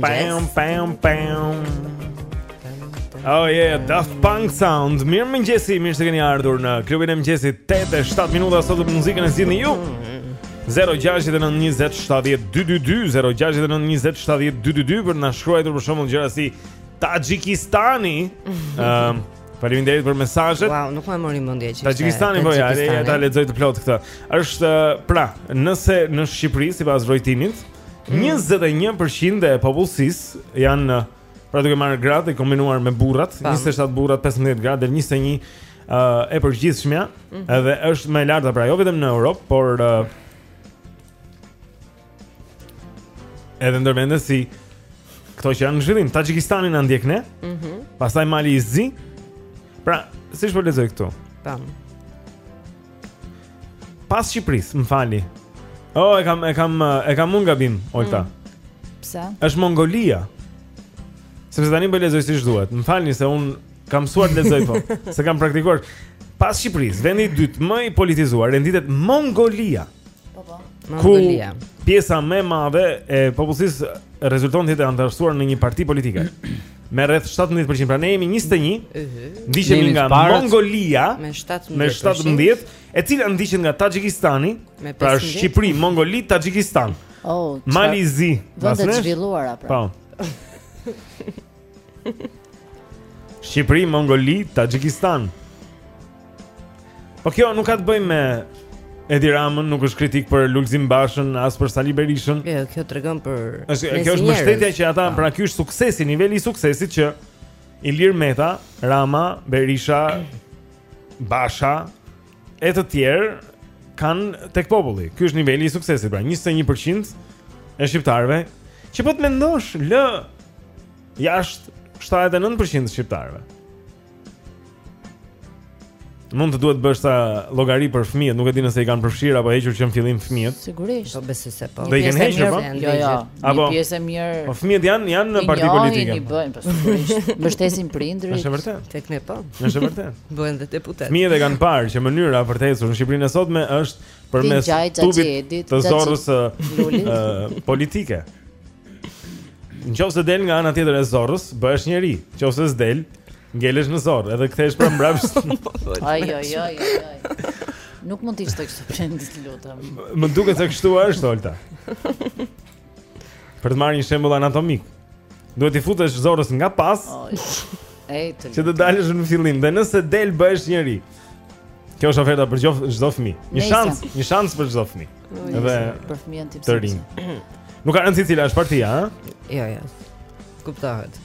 Pam pam pam. Oh yeah, Daft Punk Sound. Mirëmëngjesi, mirë se keni ardhur në klubin e mëngjesit 8 e 7 minuta sot muzikën e zgjidhni ju. 0692070222 0692070222 për të na shkruajtur për shembull gjëra si Taxhikistani. Ëm Faleminderit për mesazhet. Wow, nuk më mori mendja që. Taxhikistani po ja ta lexoj të plotë këtë. Është pra, nëse në Shqipëri sipas vrojtimit, mm. 21% e popullsisë janë pra duke marrë gratë e kombinuar me burrat, 27 burrat, 15 gratë dhe 21 uh, e përgjithshmja, mm -hmm. edhe është më e larta pra jo vetëm në Europë, por uh, Edhe ndër vende si këto që janë në zhvillim, Taxhikistani na ndjek ne. Mhm. Mm Pastaj Mali i Zi. Pra, siç po lexoj këtu? Tam. Pas Shqipëris, më falni. Oh, e kam e kam e kam un gabim, Olta. Mm. Pse? Është Mongolia. Sepse tani po lexoj siç duhet. Më falni se un kam mësuar të lexoj po, s'e kam praktikuar. Pas Shqipëris, vendi i dytë më i politizuar renditet Mongolia. Po po. Mongolia. Ku pjesa më e madhe e popullsisë rezulton të jetë anëtarësuar në një parti politike. Me rreth 17%, pra ne jemi 21. Ndiqemi nga Mongolia me 17%, me 17%, e cila ndiqet nga Taxhikistani, pra Shqipëri, Mongoli, Taxhikistan. Oh, Mali i Zi, vende të zhvilluara pra. Po. Shqipëri, Mongoli, Taxhikistan. Po kjo nuk ka të bëjë me Edi Ramën, nuk është kritikë për Lulzim Bashën, as për Sali Berishën. Jo, kjo tregon për Është kjo është mbështetja që ata pra ky është suksesi, niveli i suksesit që Ilir Meta, Rama, Berisha, Basha e të tjerë kanë tek populli. Ky është niveli i suksesit, pra 21% e shqiptarëve që po të mendosh lë jashtë 79% shqiptarëve. Mund të duhet të bësh ca llogari për fëmijët, nuk e di nëse i kanë përfshirë apo hequr që në fillim fëmijët. Sigurisht. Po besoj se po. Do i kanë hequr po? Jo, jo. Apo një pjesë e mirë. Po fëmijët janë janë në parti politike. Jo, i bëjnë po sigurisht. Mbështesin prindërit. Është vërtet. Tek ne po. Është vërtet. bëhen dhe deputetë. Fëmijët e kanë parë që mënyra për të ecur në Shqipërinë e sotme është përmes tubit të zorrës politike. Në qoftë se del nga ana tjetër e zorrës, bëhesh njeri. Qoftë se s'del, ngelesh në zorrë, edhe kthehesh për mbrapsht. Ai ai ai ai. Nuk mund të ishte kështu pra, të lutem. Më duket se kështu është Olta. Për të marrë një shembull anatomik, duhet t'i futesh zorrës nga pas. Ej, të. Që të dalësh në fillim dhe nëse del bëhesh njeri. Kjo është oferta për çdo fëmijë. Një shans, një shans për çdo fëmijë. Edhe për fëmijën tim. Të rinj. Nuk ka rëndësi cila është partia, ha? Jo, jo. Kuptohet.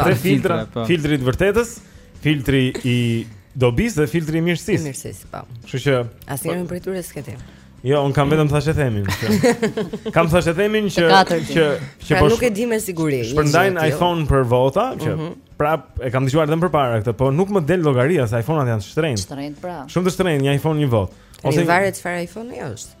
Tre filtra, po. filtri i vërtetës, filtri i dobisë dhe filtri i mirësisë. Mirësisë, po. Kështu që asnjëri po- prej tyre s'ke ti. Jo, unë kam vetëm thashethemin. Kam thashethemin që që që pra po. Nuk e di me siguri. Shpërndajnë iPhone për vota, që mhm. prapë e kam dëgjuar edhe më parë këtë, po nuk më del llogaria se iPhone-at janë shtrenjtë. Shtrenjtë, pra. Shumë të shtrenjtë, një iPhone një votë. Ose varet çfarë iPhone-i është.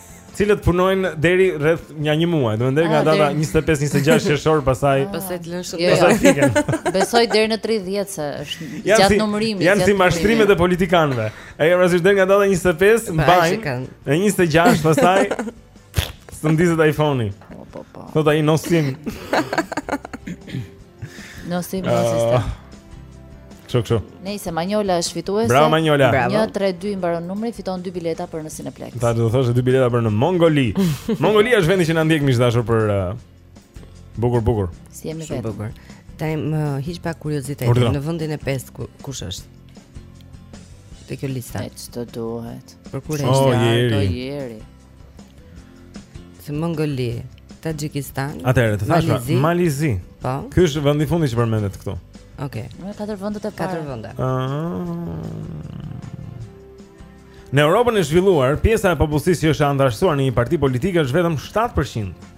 cilat punojnë deri rreth nja një muaj, domethënë deri nga ah, data 25-26 qershor pastaj. Pastaj të lënë shumë. Pastaj fiken. Besoj deri në 30 se është gjatë numërimit. Janë si mashtrimet e politikanëve. Ai ka rasti deri nga data 25 mbajnë. Në 26 pastaj s'ndizet iPhone-i. Po po po. Thotë ai no sim. No sim, no ah. sistem. Kështu, kështu. Nejse, Manjola është fituese. Bravo Manjola. 132 i mbaron numri, fiton dy bileta për në Cineplex. Thashë do të thoshe dy bileta për në Mongoli. Mongolia është vendi që na ndjek miq të dashur për uh, bukur bukur. Si jemi vetë. Bukur. Tani uh, thjesht për kuriozitet në vendin e pestë ku, kush është? Te kjo lista. Ç'të duhet? Për kuriozitet. Oh, Jeri. Të Mongoli, Tajikistan, Atëherë, të thashë, Mali i Zi. Mali i Zi. Po. Ky është vendi i fundit që përmendet këtu. Okej. Në katër vendet e para. Katër vende. Ah. Në Europën e zhvilluar, pjesa e popullsisë që është e anëtarësuar në një parti politike është vetëm 7%.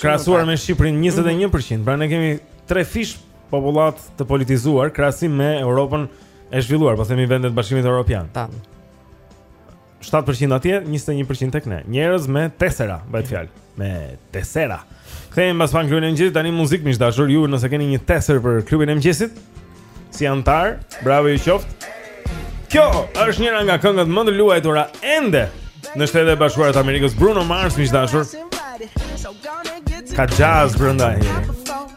Krahasuar me Shqipërinë 21%, pra ne kemi trefish popullatë të politizuar krahasim me Europën e zhvilluar, po themi vendet e Bashkimit Evropian. Tamam. 7% atje, 21% tek ne. Njerëz me tesera, bëhet fjalë, me tesera. Kthehemi pas pak në klubin e mëngjesit, tani muzikë miq të dashur, ju nëse keni një teserë për klubin e mëngjesit, si anëtar, bravo ju qoftë. Kjo është njëra nga këngët më të luajtura ende në Shtetet e Bashkuara të Amerikës, Bruno Mars miq të dashur. Ka jazz brenda ai.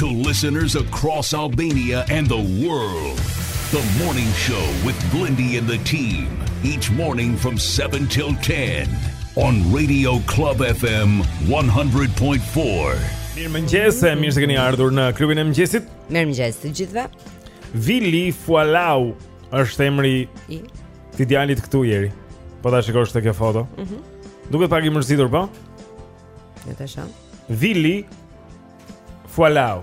To listeners across Albania and the world, the morning show with Blendi and the team, each morning from 7 till 10 on Radio Club FM 100.4. Mirëmëngjes, mirë se keni ardhur në klubin e mëngjesit. Mirëmëngjes të gjithëve. Vili Fualau është emri i këtij djalit këtu Jeri. Po ta shikosh këtë foto. Mhm. Mm Duket pak i mërzitur, po? Ja jo, ta shoh. Vili Fualau.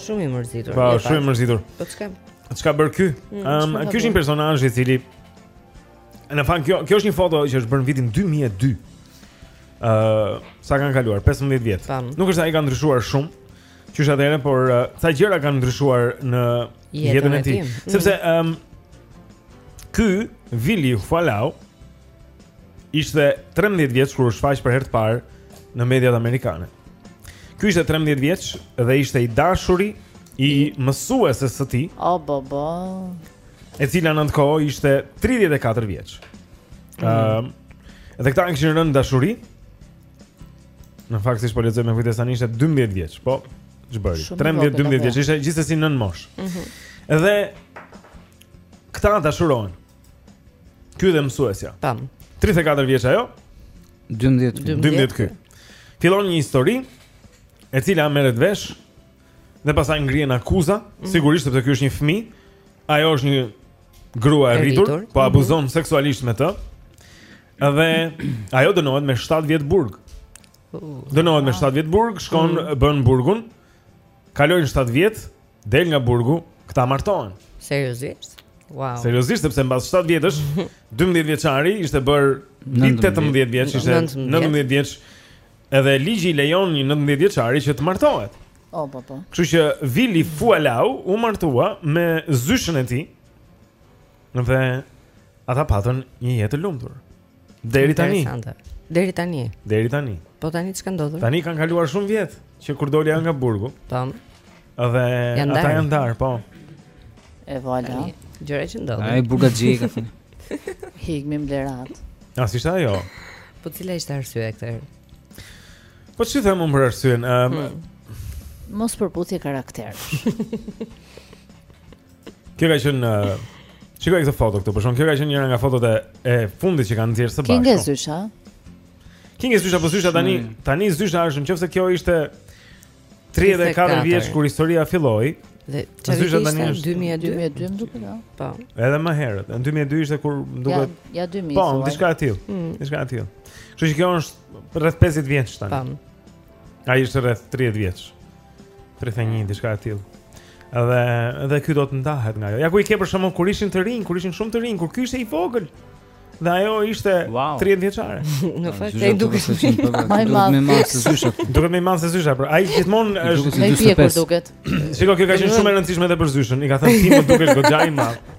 Shumë i mërzitur. Po, shumë i mërzitur. Po çka? Ç'ka bërë ky? Mm, Ëm, ky është një personazh i cili në fakt kjo kjo është një foto që është bërë në vitin 2002. Ë, sa kanë kaluar 15 vjet. Nuk është se ai ka ndryshuar shumë. Qysh atëherë, por ca gjëra kanë ndryshuar në jetën e tij. Mm. Sepse ëm ky Vili Fualau ishte 13 vjeç kur u shfaq për herë të parë në mediat amerikane. Ky ishte 13 vjeç dhe ishte i dashuri i mësueses së tij. O bo bo. E cila në atë kohë ishte 34 vjeç. Ëm, mm. uh, dhe këta kishin rënë në dashuri. Në fakt siç po lexoj me kujdes tani ishte 12 vjeç, po ç'bëri? 13-12 vjeç ishte gjithsesi nën moshë. Mhm. Mm dhe këta dashurohen. Ky dhe mësuesja. Tam. 34 vjeç ajo. 12 ky. 12 ky. Fillon një histori e cila merret vesh dhe pastaj ngrihen akuza, mm -hmm. sigurisht sepse ky është një fëmijë. Ajo është një grua e rritur, rritur. po mhm. abuzon mm -hmm. seksualisht me të. Dhe ajo dënohet me 7 vjet burg. Dënohet me 7 vjet burg, shkon mm -hmm. bën burgun. Kalojnë 7 vjet, Del nga burgu, këta martohen. Seriozisht? Wow. Seriozisht sepse mbas 7 vjetësh, 12 vjeçari ishte bërë 18 vjeç, ishte 19 vjeç. Edhe ligji lejon një 19 vjeçari që të martohet. O, po, po. Kështu që Vili Fualau u martua me zyshën e tij. Dhe ata patën një jetë të lumtur. Deri tani. Deri tani. Deri tani. Po tani ç'ka ndodhur? Tani kanë kaluar shumë vjet që kur doli nga burgu. Tam. Dhe ata janë ndarë, po. E voilà. Gjëra që ndodhin. Ai burga xheka. Higmi mblerat. A si është ajo? Po cila ishte arsyeja këtë herë? Po s'i them unë për arsyen? Ëm hmm. mospërputhje karakteri. Kjo ka qenë uh, Shikoje këtë foto këtu, për shembull kjo ka qenë njëra nga fotot e, e fundit që kanë nxjerrë së bashku. Kinge Zysha. Kinge Zysha po Zysha tani, mm. tani Zysha është nëse kjo ishte 34 vjeç kur historia filloi. Dhe çfarë ishte tani është 2012 më duket, a? Po. Edhe më herët, në 2002 ishte kur më duket. Ja, ja 2000. Po, diçka e tillë. Mm. Diçka e tillë. Kështu që kjo është rreth 50 vjeç tani. Po. Ai është rreth 30 vjeç. 31 diçka e tillë. Dhe dhe ky do të ndahet nga ajo. Ja ku i ke për shembull kur ishin të rinj, kur ishin shumë të rinj, kur ky ishte i vogël. Dhe ajo ishte wow. 30 vjeçare. Në fakt ai duket më i madh. Më i madh me se zysha. Duket më i madh se zysha, por ai gjithmonë është më i pjekur duket. Shiko kjo ka qenë shumë e rëndësishme edhe për zyshën. I ka thënë ti më duket goxha i madh.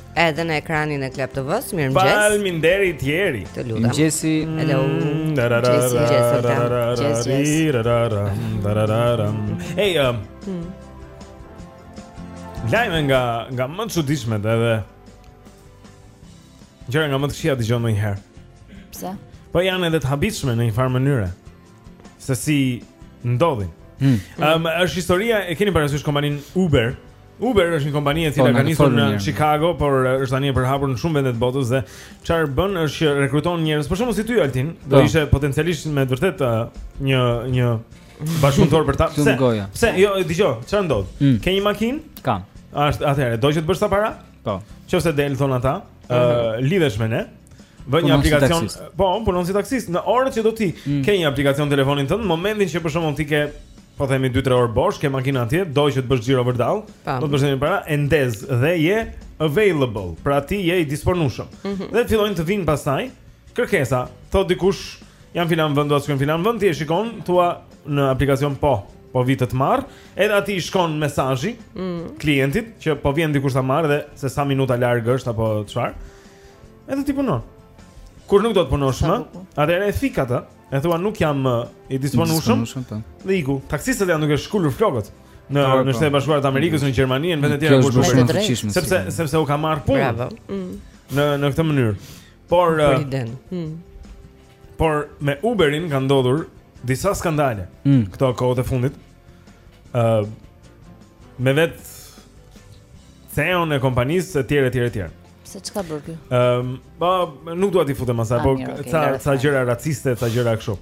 Edhe në ekranin e Klan TV-s, mirëmëngjes. Faleminderit Jeri. Të lutem. Mirëmëngjesi. Hello. Hey, um. Hmm. Lajme nga nga më të çuditshmet edhe. Gjëra nga më të këqija dëgjon ndonjëherë. Pse? Po janë edhe të habitshme në një farë mënyre. se si ndodhin. Ëm hmm. um, është historia e keni parasysh kompaninë Uber. Uber është një kompani e cila po, ka nisur në Chicago, por është tani e përhapur në shumë vende të botës dhe çfarë bën është që rekruton njerëz, për shembull si ty Altin, do po. ishte potencialisht me të vërtetë uh, një një bashkëpunëtor për ta. Pse? Pse? Jo, dëgjo, çfarë ndodh? Mm. Ke një makinë? Kam. Është atëherë, do që të bësh ca para? Po. Qoftë se del thonë ata, ë uh, lidhesh me ne. Vë një aplikacion, po, punon si taksist në orët që do ti. Mm. Ke një aplikacion telefonin tënd, momentin që për shembull ti ke po themi 2-3 orë bosh, ke makinë atje, do që të bësh xhiro vërdall, do të bësh një para e ndez dhe je available, pra ti je i disponueshëm. Mm -hmm. Dhe fillojnë të vijnë pastaj kërkesa, thotë dikush, jam filan vend, do të shkoj në filan vend, ti e shikon thua në aplikacion po, po vij të marr, edhe atij shkon mesazhi mm. klientit që po vjen dikush ta marr dhe se sa minuta larg është apo çfarë. Edhe ti punon. Kur nuk do të punosh më, atëherë e fik atë, e thua nuk jam i disponueshëm. Po. Dhe iku. Taksistët janë duke shkulur flokët në po, në po. Shtetet e Bashkuara të Amerikës, në Gjermani, në vende të tjera ku është shumë e rëndësishme. Sepse sepse u ka marrë punën. Bravo. Mm. Në në këtë mënyrë. Por mm. Por me Uberin kanë ndodhur disa skandale mm. këto kohët e fundit. ë uh, me vetë CEO-n e kompanisë etj etj etj. Pse ç'ka bërë ky? Ëm, po nuk dua t'i futem asaj, po ca ca gjëra raciste, ca gjëra kështu.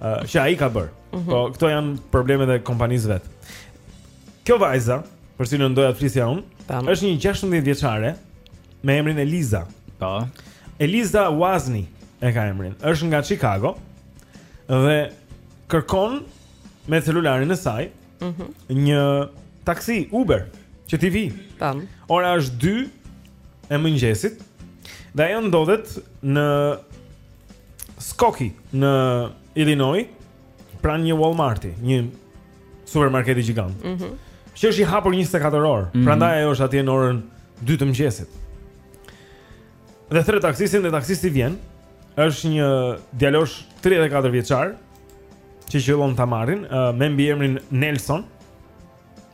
Ë, që ai ka bërë. Mhm. Po këto janë problemet e kompanisë vetë. Kjo vajza, për cilën doja të flisja unë, është një 16 vjeçare me emrin Eliza. Po. Eliza Wasni e ka emrin. Është nga Chicago dhe kërkon me celularin e saj Mhm. Mm një taksi Uber që t'i vijë. Tamam. Ora është 2 e mëngjesit. Dhe ajo ndodhet në Skokie në Illinois, pranë një Walmarti, një supermarketi gjigant. Mhm. Mm që është i hapur 24 orë. Mm -hmm. Prandaj ajo është atje në orën 2 të mëngjesit. Dhe thërret taksistin dhe taksisti vjen. Është një djalosh 34 vjeçar që qëllon ta marrin uh, me mbiemrin Nelson.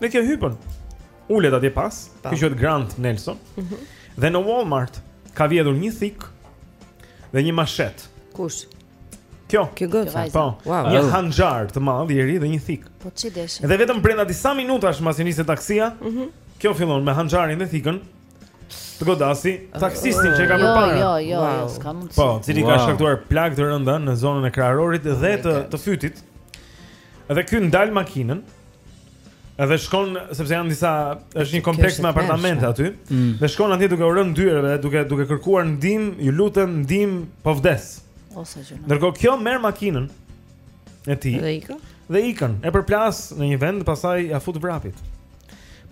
Dhe kjo hypën. Ulet atje pas, ky quhet Grant Nelson. Mm -hmm. Dhe në Walmart ka vjedhur një thikë dhe një maçetë. Kush? Kjo. Kjo goca. Po. Wow. Një hanxhar të madh Jeri dhe një thikë. Po ç'i deshi. Dhe vetëm brenda disa minutash mbasi niset taksia, mm -hmm. kjo fillon me hanxharin dhe thikën. Të godasi taksistin që e ka jo, përpara. Jo, jo, jo, jo, s'ka mundësi. Po, i cili i ka shkaktuar plagë të rënda në zonën e kraharorit oh dhe të të fytit. Edhe ky ndal makinën. Edhe shkon sepse janë disa është një kompleks me apartamente aty. Mm. Dhe shkon atje duke u rënë dyerve, duke duke kërkuar ndihmë, ju lutem ndihmë, po vdes. Ose gjë. Ndërkohë kjo merr makinën. e tij Dhe ikën Dhe ikën E përplas në një vend Pastaj ia fut vrapit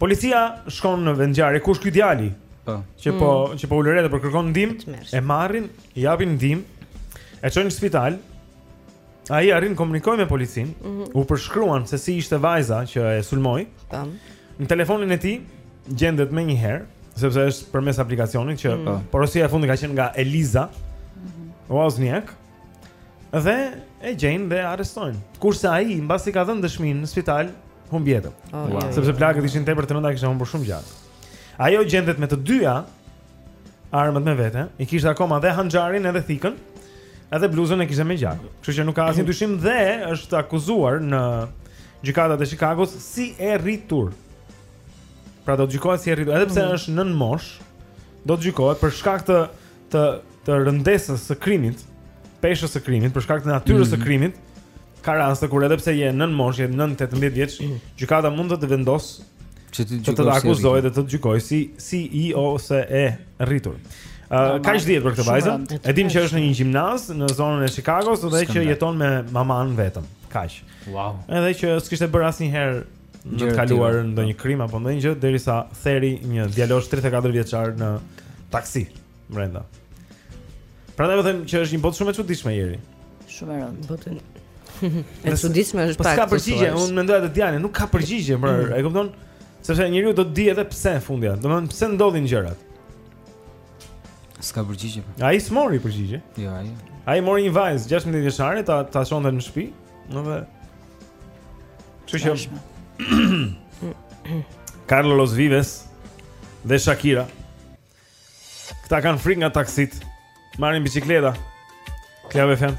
Policia shkon në vendngjarje E kush ky djali po. Që po, mm. që po ulërinte po kërkon ndihmë E marrin I japin ndihmë E çojnë në spital Ai arrin komunikojë me policinë mm -hmm. U përshkruan se si ishte vajza Që e sulmoi Tam. Në telefonin e tij Gjendet menjëherë Sepse është përmes aplikacionit që mm. Porosia e fundit ka qenë nga Eliza mm -hmm. Wozniak Dhe e gjejnë dhe arrestojnë. Kurse ai mbasi ka dhënë dëshminë në spital, humb jetën. Oh, wow. Sepse plagët ishin tepër të rënda, kishte humbur shumë gjak. Ajo gjendet me të dyja armët me vete, i kishte akoma dhe hanxharin edhe thikën, edhe bluzën e kishte me gjak. Kështu që nuk ka asnjë dyshim dhe është akuzuar në gjykatat e Chicagos si e rritur. Pra do të gjykohet si e rritur, edhe pse mm. është nën moshë, do të gjykohet për shkak të të të rëndesës së krimit, peshës së krimit për shkak të natyrës së mm. krimit, ka raste kur edhe pse je nën moshë, nën 18 vjeç, mm. gjykata mund të të vendosë që të gjykojë. Të akuzojë dhe të gjykojë si si i ose e rritur. Uh, kaq dihet për këtë vajzën. E dimë që është në një gjimnaz në zonën e Chicagos dhe që jeton me mamanë vetëm. Kaq. Wow. Edhe që s'kishte bërë asnjëherë në të kaluarën ndonjë krim apo ndonjë gjë derisa theri një djalosh 34 vjeçar në taksi brenda. Prandaj të them që është një botë shumë e çuditshme Eri. Shumë e rëndë. Botën. E çuditshme është po pak. Po s'ka përgjigje, unë mendoja atë djalin, nuk ka përgjigje, por mm. e kupton? Sepse njeriu do të di edhe pse fundja. Domethënë pse ndodhin gjërat. S'ka përgjigje. Po. Ai s'mori përgjigje. Jo, ai. Ai mori një vajzë 16 vjeçare ta ta çonte në shtëpi, domethënë Kështu që Carlos Vives dhe Shakira. Këta kanë frikë nga taksitë. Marrin bicikleta. Club FM.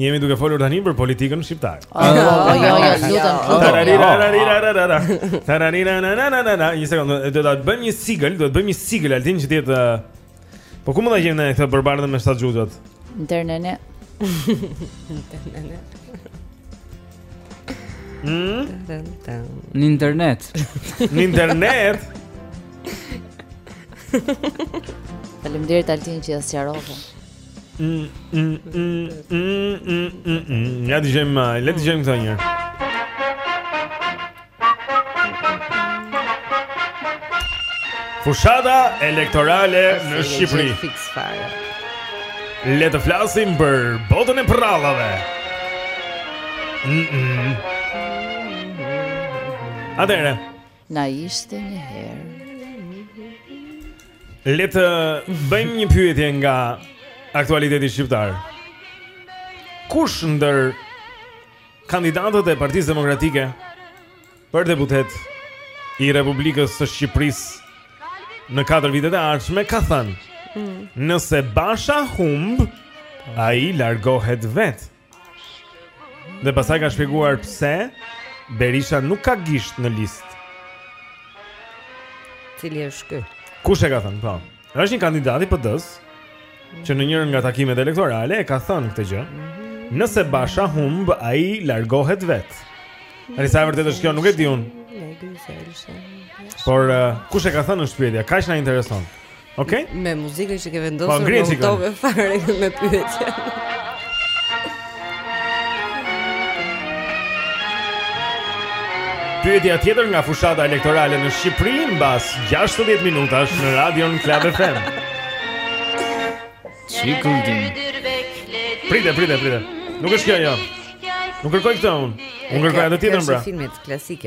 Jemi duke folur tani për politikën shqiptare. Jo, jo, jo, të lutem. Tararira na na na na na. Një sekondë, do ta bëjmë një sigël, do të bëjmë një sigël Altin që të jetë Po ku mund ta gjejmë ne këtë Borëbardhën me shtatë xhuxhat? Internet. Internet. Mm? Në internet. Në internet. Faleminderit Altin që e sqarove. Ja ta gjejmë, uh, le ta gjejmë këtu një Fushata elektorale në Shqipëri Le të flasim për botën e përrallave Atëherë, Na ishte një herë. Le të bëjmë një pyetje nga aktualiteti shqiptar. Kush ndër kandidatët e Partisë Demokratike për deputet i Republikës së Shqipërisë në 4 vitet e ardhshme ka thënë, mm. "Nëse Basha humb, ai largohet vetë." Dhe pastaj ka shpjeguar pse Berisha nuk ka gisht në listë Cili është ky Kush e ka thënë, po është një kandidat i PD-së Që në njërën nga takimet elektorale e ka thënë këtë gjë Nëse Basha humb, ai largohet vetë Tani sa e vërtetë është kjo, nuk e di unë Por, uh, kush e ka thënë është pyetja, kaq na intereson Okej? Okay? Me muzikën që ke vendosur po na e tokës fare me pyetjen. Pyetja tjetër nga fushata elektorale në Shqipëri mbas 60 minutash në Radio Club FM. Çikundi. Prite, prite, prite. Nuk është kjo ajo. Nuk kërkoj këtë unë. Unë kërkoj atë tjetër pra. Është filmi klasik.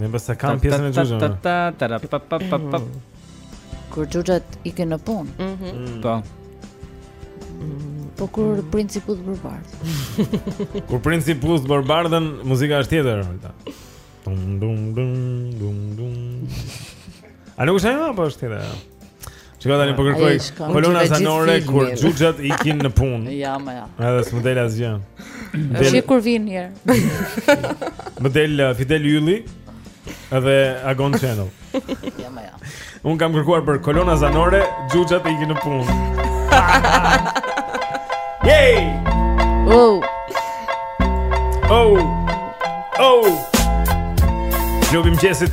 Në pastë e kam pjesën e xhuxhave. Kur xhuxhat ikin në punë. Mhm. Mm. Po. Po kur mm. princi puth Borëbardh. Kur princi puth Borëbardhën, muzika është tjetër, Olta. Dum dum dum dum dum. A nuk është ajo apo është tjetër? Që tani po kërkoj? Kolona zanore kur xhuxhat ikin në punë. Ja, ma ja. Edhe s'më del asgjë. Është kur vin një herë. Më del uh, Fidel Ylli edhe Agon Channel. Ja, ma ja. Unë kam kërkuar për kolona zanore xhuxhat ikin në punë. Yay! Oh. Oh. Oh. Ju vim qesit.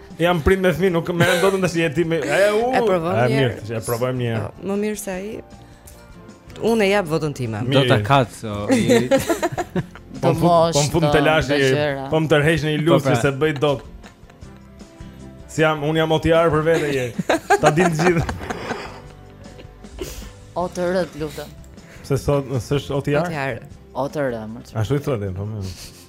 Jam prind me fëmijë, nuk merrem dot tash je ti me. E u. E provojmë. E mirë, e provojmë një herë. Po, më mirë se ai. Unë jap votën time. Do ta kac. Po më po më të lashë. Po më tërheq në një po, pra. se bëj dot. Si jam, unë jam otiar për vete je. Ta din të gjithë. O të rëtë, lutem. Se sot, s'është otiar? Otiar. O të rëtë, më çfarë. Ashtu i thotë, po më.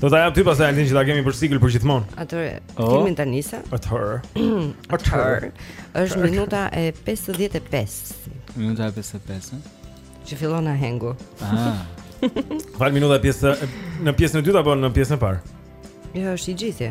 Do ta jap ty pastaj, Altin që ta kemi për siguri për gjithmonë. Atëre, oh, filmin ta nisa. Atëre. Atëre. Është minuta e 55. Minuta e 55. Që fillon ahengu. Ah. Fal minuta e pjesë në pjesën e dytë apo në pjesën e parë? Jo, është i gjithë.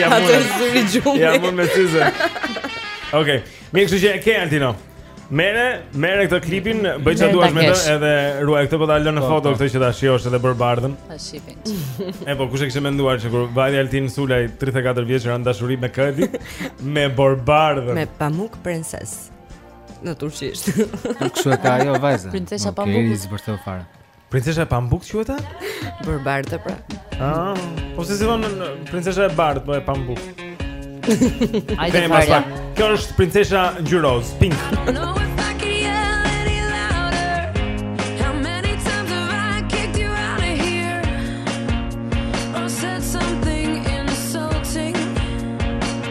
Ja mund. Ja mund me syze. Okej. Mirë, kështu që e ke Altino. Merre, merre këtë klipin, bëj çfarë duash me të, edhe ruaj këtë po ta lënë në po, foto po. këtë që ta shijosh edhe Borëbardhën. Ta shohin. E po kush e kishte menduar që kur vajti Altin Sulaj 34 vjeç ra në dashuri me këtë, me Borëbardhën. Me Pamuk Prenses. Në turqisht. Po kshu e ka ajo vajza. Princesha pambuk. Okej, e zbërtheu fare. Princesha pambuk quhet atje? Borëbardhë pra. Ah, po s'i thonë princesha e bardhë, po e pambuk. Ai dhe Maria. Kjo është princesha ngjyrë rozë, pink.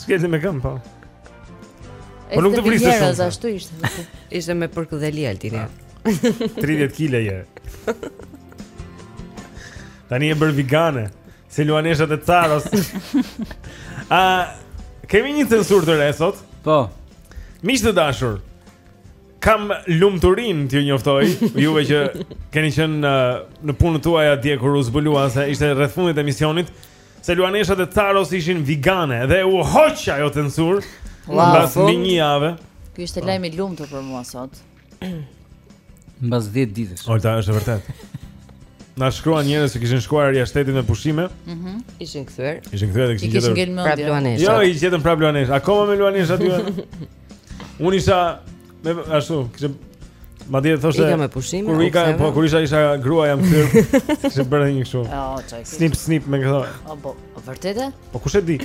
Shkelte me këmbë, po. Po nuk të vriste shumë. Është ashtu ishte. Ishte me përkëdhelje Altini. 30 kg je. Tani e bëre vigane, se luaneshat e Caros. A kemi një censurë të re sot? Po. Miq të dashur, kam lumturinë t'ju njoftoj, juve që keni qenë në, në punën tuaj atje kur u zbulua se ishte rreth fundit e misionit, Se luaneshat e Caros ishin vigane dhe u hoq ajo censurë, wow, pas mbi një jave. Ky ishte lajm i lumtur për mua sot. Mbas 10 ditësh. Olta është e vërtetë. Na shkruanin njerëz që kishin shkuar jashtë shtetit me pushime. Mhm. Mm ishin kthyer. Ishin kthyer dhe kishin gjetur prapë luaneshat. Jo, i gjetën prapë luaneshat. Akoma me luaneshat aty. Unë isha Me ashtu, kishim Madje thoshte Ika me pushime. Kur ika, po kur isha isha grua jam kthyer. Kishte bërë një kështu. Oh, snip snip me këto. Oh, po, vërtetë? Po kush e di?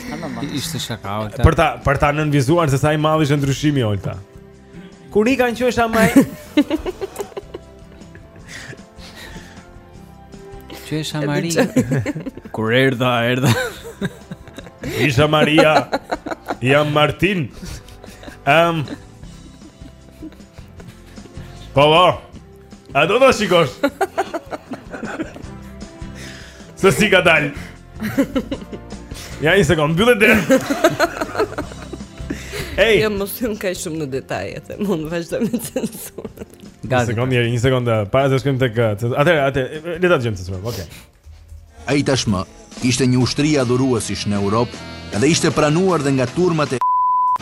Ishte shaka Olta. Për ta për ta nënvizuar se sa i madh ishte ndryshimi Olta. Kur ika qesha Ma. Qesha Maria. Kur erdha, erdha. Isha Maria. Jam Martin. Ehm, um, Po, po. A do të shikosh? Së si ka dalë Ja një sekund, bëllet dhe Ej Jo më mos hyn kaq shumë në detaje E mund vazhdojmë me censurën Një sekund, një sekund Para se shkojmë te këtë Atëherë, atëherë, le ta dëgjojmë censurën Ok Ai tashmë kishte një ushtri adhuruesish në Europë dhe ishte pranuar dhe nga turmat e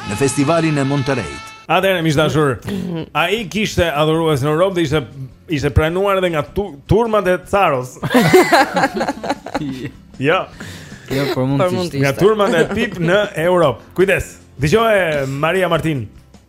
në festivalin e Monterey-t. Atëherë miq të dashur, ai kishte adhurues në Europë dhe ishte ishte pranuar edhe nga tu, turmat e Caros. jo. Jo, por mund të ishte. Nga turmat e Pip në Europë. Kujdes. Dëgjoje Maria Martin.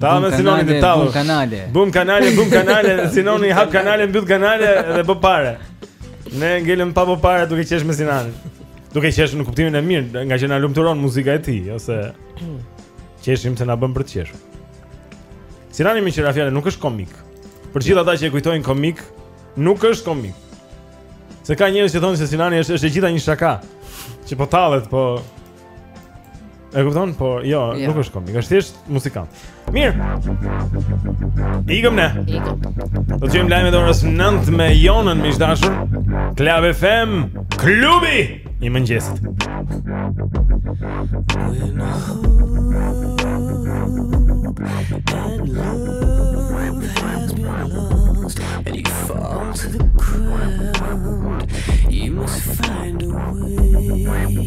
Ta me Sinanin të tallu Bum kanale Bum kanale, bum kanale Sinani hap kanale, mbyll kanale Dhe bë pare Ne ngelëm pa bë pare duke qesh me Sinanin Duke qesh në kuptimin e mirë Nga që na lumturon muzika e tij Ose Qeshim se na bën për të qesh Sinani meqë ra fjala nuk është komik Për gjithë ata që e kujtojnë komik Nuk është komik Se ka njerëz që thonë se Sinani është, është e gjitha një shaka Që po tallet, po E kupton, po jo, jo. nuk është komik, është thjesht muzikant. Mirë. Ikëm ne. Do të dëgjojmë lajmet e orës 9 me Jonën miq të dashur. Club FM, klubi i mëngjesit. And you fall to the ground You must find a way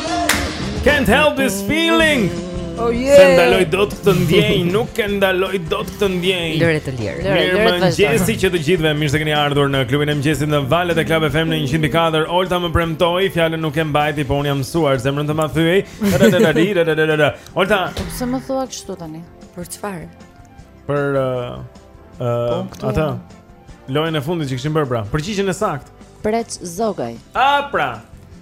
Can't help this feeling. Oh yeah. S'e ndaloj dot këtë ndjenjë, nuk e ndaloj dot këtë ndjenjë. Lëre të lirë. Mirëmëngjesi që të gjithëve, mirë se keni ardhur në klubin e mëngjesit në valët e Club FM në 104. Olta më premtoi, fjalën nuk e mbajti, po un jam mësuar zemrën të ma thyejë. Olta, pse më thua kështu tani? Për çfarë? Për ëh atë lojën e fundit që kishim bërë pra. Përgjigjen e saktë. Preç Zogaj. A pra.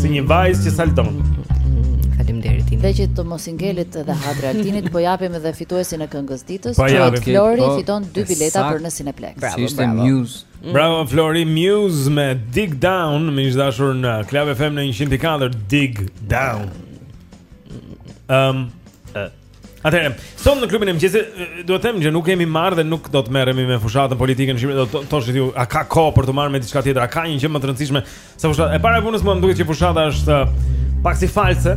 Si një vajzë që salton. Faleminderit Tini. Dhe që të mos i ngelet edhe hatri Altinit, po japim edhe fituesin e këngës së ditës, Po japim. Çot Flori Po, fiton dy bileta saktë. për në Cineplexx. Bravo, Si ishte bravo. Muse. Bravo Flori Muse me Dig Down, miq të dashur në Club FM në 104 Dig Down. Ehm, Atëherë, sot në klubin e mëngjesit, duhet të them që nuk jemi marrë dhe nuk do të merremi me fushatën politike në Shqipëri, do të thoshit ju, a ka kohë për t'u marrë me diçka tjetër, a ka një gjë më të rëndësishme se fushata? E para e punës mua më duket që fushata është uh, pak si false.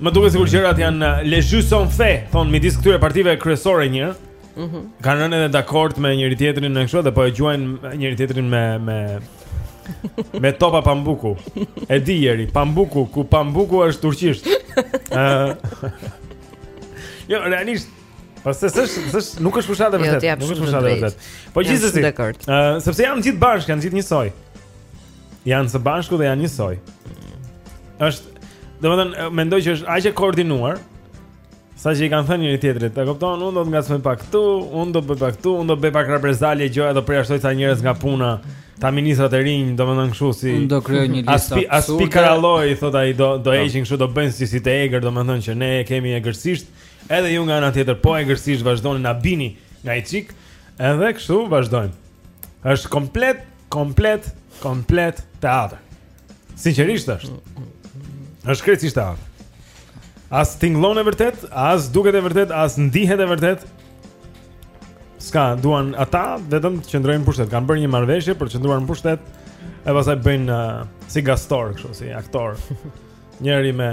Më duket sikur gjërat janë uh, les jeux sont faits, thonë midis këtyre partive kryesore një. Mhm. Mm Kanë rënë edhe dakord me njëri tjetrin në kështu dhe po e gjuajnë njëri tjetrin me me me topa pambuku. E di njeri, pambuku, ku pambuku është turqisht. Ëh. jo, realisht Po se se se nuk është fushatë jo, vërtet. Nuk është fushatë vërtet. Po gjithsesi. Ëh, sepse janë të gjithë bashkë, janë të gjithë njësoj. Janë së bashku dhe janë njësoj. Është, domethënë, mendoj që është aq e koordinuar Sa që i kanë thënë njëri tjetrit, e kupton? Unë do të ngacmoj pak këtu, unë do të bëj pak këtu, unë do të bëj pak reprezalje gjoja do përjashtoj ca njerëz nga puna, këta ministrat e rinj, domethënë kështu si. Unë do krijoj një listë. Aspi aspi karalloj, thotë ai, do do heqin kështu, do bëjnë si si të egër, domethënë që ne e kemi egërsisht, edhe ju nga ana tjetër po egërsisht vazhdoni na bini nga i çik, edhe kështu vazhdojmë. Është komplet, komplet, komplet teatër. Sinqerisht është. Është krejtësisht e aftë. As tingëllon e vërtetë, as duket e vërtetë, as ndihet e vërtetë. S'ka, duan ata vetëm të qëndrojnë në pushtet. Kanë bërë një marrëveshje për të qëndruar në pushtet. E pastaj bëjnë uh, si gaztor kështu, si aktor. Njëri me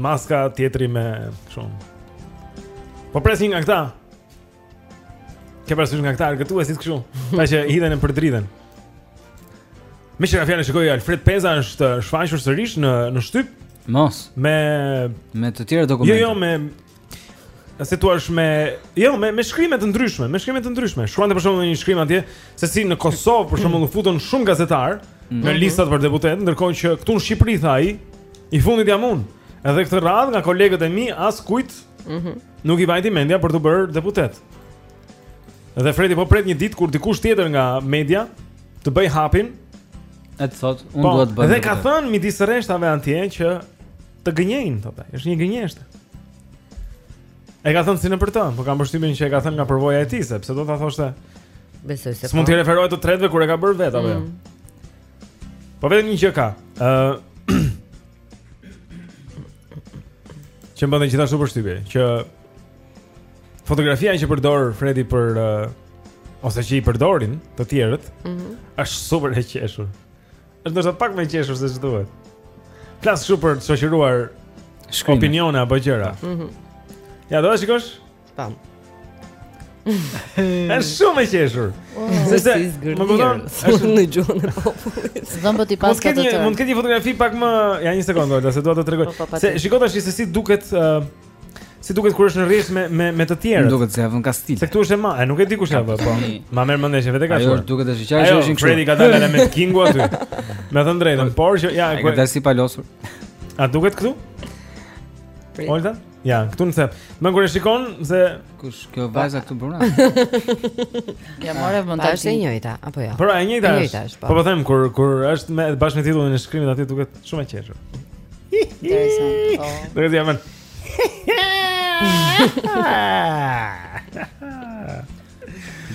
maska, tjetri me kështu. Po presin nga këta. Ke parasysh nga këta argëtuesit kështu? Pra që hidhen për dritën. Meqë ra fjala shikoj Alfred Peza është shfaqur sërish në në shtyp. Mos. Me me të tjerë dokumente. Jo, jo, me Nëse tu është me, jo, me me shkrime të ndryshme, me shkrime të ndryshme. Shkruante për shembull një shkrim atje se si në Kosovë për shembull u futën shumë gazetarë mm. në mhm. listat për deputet, ndërkohë që këtu në Shqipëri tha ai, i fundit jam unë. Edhe këtë radhë nga kolegët e mi askujt Mhm. Mm Nuk i vajti mendja për t'u bërë deputet. Dhe Fredi po pret një ditë kur dikush tjetër nga media të bëjë hapin e të thotë, unë po, dua të bëj. Dhe ka thënë midis rreshtave atje që të gënjejnë, thotë. Është një gënjeshtër. E ka thënë si nëpër të, po kam përshtypjen që e ka thënë nga përvoja e tij, sepse do ta thoshte. Besoj se. S'mund po. t'u referohet të tretëve kur e ka bërë vetë apo jo. Mm. Po vetëm një gjë ka. Ëh, Që më bën gjithashtu përshtypje Që fotografia që përdor Fredi për uh, Ose që i përdorin të tjerët mm -hmm. është super e qeshur është ndoshta pak më e qeshur se ç'duhet Flas kështu për të shoqëruar Shkrime. Opinione apo gjëra mm -hmm. Ja, do e shikosh? Pam. Është shumë e qeshur. Oh, Sepse më kupton, është në gjuhën e popullit. Dhëmbët i paska të tërë. Mund të ketë një fotografi pak më, ja një sekondë, Olga, se dua të tregoj. Po, po, se shikoj tash se si duket si duket kur është në rresht me me me të tjerët. Duket se avon ka stil. Se këtu është e ma, e nuk e di kush e po. Ma merr mendja që vetë ka. Ajo duket të shiqaj që është kështu. Freddy ka dalë me Kingu aty. Me thënë të drejtën, por që ja, ai ka dalë si palosur. A duket këtu? Olga? Ja, këtu në thep. Më kur e shikon se kush është kjo vajza këtu bruna. ja more montazh e njëjta apo jo. Po e njëjta. E njëjta është. Po. po po them kur kur është me bashkë me titullin e shkrimit aty duket shumë e qeshur. Interesant. Po. Do të jam.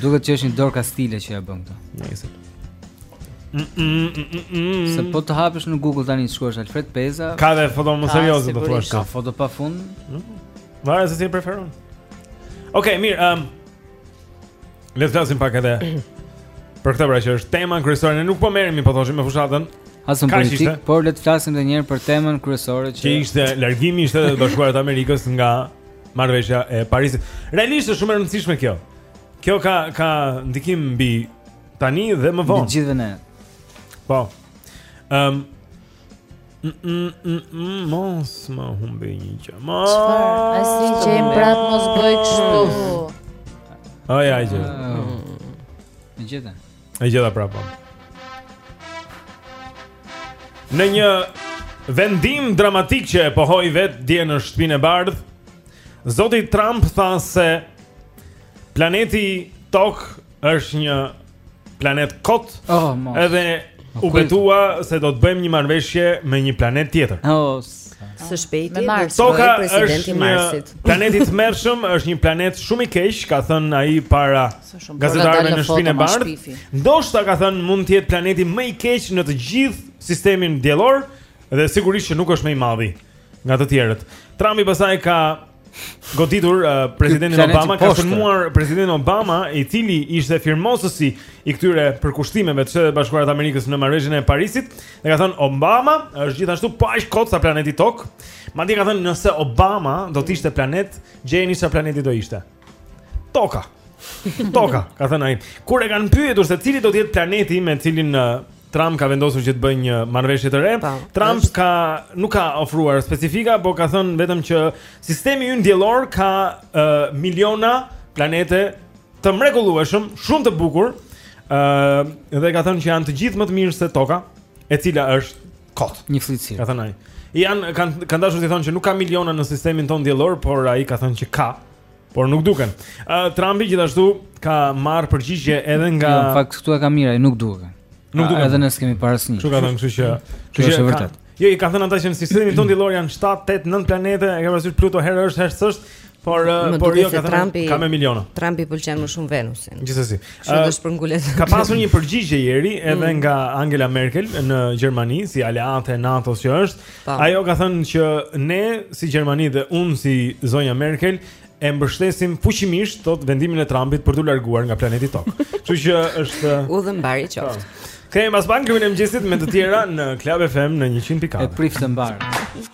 Duket që është një dorë kastile që ja bën këto. Nëse. Mm, mm, mm, Se po të hapësh në Google tani të shkruash Alfred Peza. Ka dhe foto më serioze do thuash Ka foto pa fund. Varet se si e preferon. Okej, mirë, ëm. Um, Le të flasim pak edhe për këtë pra që është tema kryesore. Ne nuk po merremi po thoshim me fushatën. Asnjë politikë, por le të flasim edhe një herë për temën kryesore që që ishte largimi i Shteteve të Bashkuara të Amerikës nga marrëveshja e Parisit. Realisht është shumë e rëndësishme kjo. Kjo ka ka ndikim mbi tani dhe më vonë. Mbi të gjithëve ne. Po. Ehm um, mm, mm, mm, mos më humbi një gjë. Mos. Çfarë? Asi që i prap mos bëj kështu. Ai ai gjë. E gjeta. E gjeta prapë. Në një vendim dramatik që e pohoi vetë dje në Shtëpinë e Bardhë, zoti Trump tha se planeti Tokë është një planet kot. Oh, edhe u betua se do të bëjmë një marrëveshje me një planet tjetër. Oh, së shpejti me Mars, Toka presidenti Marsit. Planet i tmerrshëm është një planet shumë i keq, ka thënë ai para gazetarëve në Shpinë e Bardhë. Ndoshta ka thënë mund të jetë planeti më i keq në të gjithë sistemin diellor dhe sigurisht që nuk është më i madhi nga të tjerët. Trumpi pastaj ka goditur uh, presidentin Obama, ka firmuar presidentin Obama, i cili ishte firmosësi i këtyre përkushtimeve të Shteteve të Bashkuara të Amerikës në Marrëveshjen e Parisit, dhe ka thënë Obama është gjithashtu po aq kot sa planeti Tokë. Madje ka thënë nëse Obama do të ishte planet, gjejeni ça planeti do ishte. Toka. Toka, ka thënë ai. Kur e kanë pyetur se cili do të jetë planeti me cilin Trump ka vendosur që të bëjë një marrëveshje të re. Pa, po, Trump është... ka nuk ka ofruar specifika, por ka thënë vetëm që sistemi ynë diellor ka uh, miliona planete të mrekullueshëm, shumë të bukur. Ëh, uh, dhe ka thënë që janë të gjithë më të mirë se Toka, e cila është Kot. Një flliqësirë. Ka thënë ai. I kanë kanë dashur t'i thonë që nuk ka miliona në sistemin tonë diellor, por ai ka thënë që ka, por nuk duken. Uh, Trumpi gjithashtu ka marrë përgjigje edhe nga jo, Në fakt këtu e ka mirë, ai nuk duken. Nuk duken. Edhe ne s'kemi parë asnjë. Siç ka thënë, kështu që kjo është e vërtetë. Jo, i kanë thënë ata që në sistemin tonë diellor janë 7, 8, 9 planete, e ka parasysh Pluto herë është, herë s'është. Por më por jo ka Trumpi. Ka me miliona. Trumpi pëlqen më shumë Venusin. Gjithsesi. Shumë uh, shpërngulet. Ka pasur një përgjigje Jeri edhe mm. nga Angela Merkel në Gjermani, si aleate e NATO-s që është. Pa. Po. Ajo ka thënë që ne si Gjermani dhe unë si zonja Merkel e mbështesim fuqimisht thotë vendimin e Trumpit për t'u larguar nga planeti Tokë. Kështu që është udha e mbarë i po. qoftë. Kemi pas bankën e mëngjesit me të tjera në Club FM në 100.4. I priftë e mbara.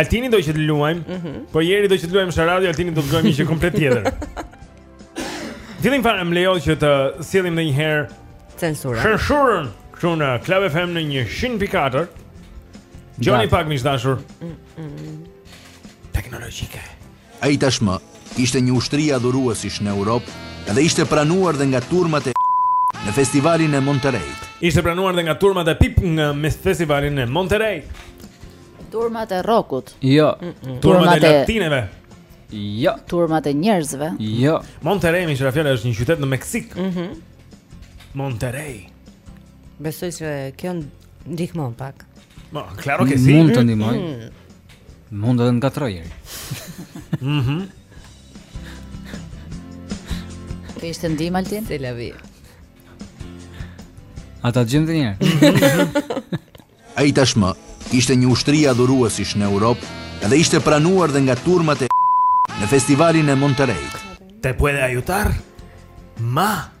Altin ti do që të luajmë, mm -hmm. po Jeri do që të luajmë Sharadio, Altini do të luajmë një gjë komplet tjetër. Fillim fare, më lejo që të sjellim edhe një herë censurën. Censurën, këtu në Club FM në 100.4. Dëgjoni pak miq të dashur. Mm -hmm. Teknologjike. Ai tashmë ishte një ushtri adhuruesish në Europë dhe ishte pranuar dhe nga turmat e në festivalin e Monterrey-t. Ishte pranuar dhe nga turmat e pip në festivalin e Monterey. Turmat e rrokut. Jo. Turmat e latineve. Jo. Turmat e njerëzve. Jo. Monterrey, meqë ra fjala është një qytet në Meksik. Mhm. Monterrey. Besoj se kjo Ndihmon pak. Ma, claro que sí. Mund të ndihmojë. Mm. Mund edhe ta ngatërrojë, Jeri. Mhm. Të ishte ndihmë Altin? C'est la vie. A ta dëgjojmë dhe një herë? Ai tashmë ishte një ushtri adhuruesish në Europë dhe ishte pranuar dhe nga turmat e në festivalin e Monterey. Te puede ayudar? Ma!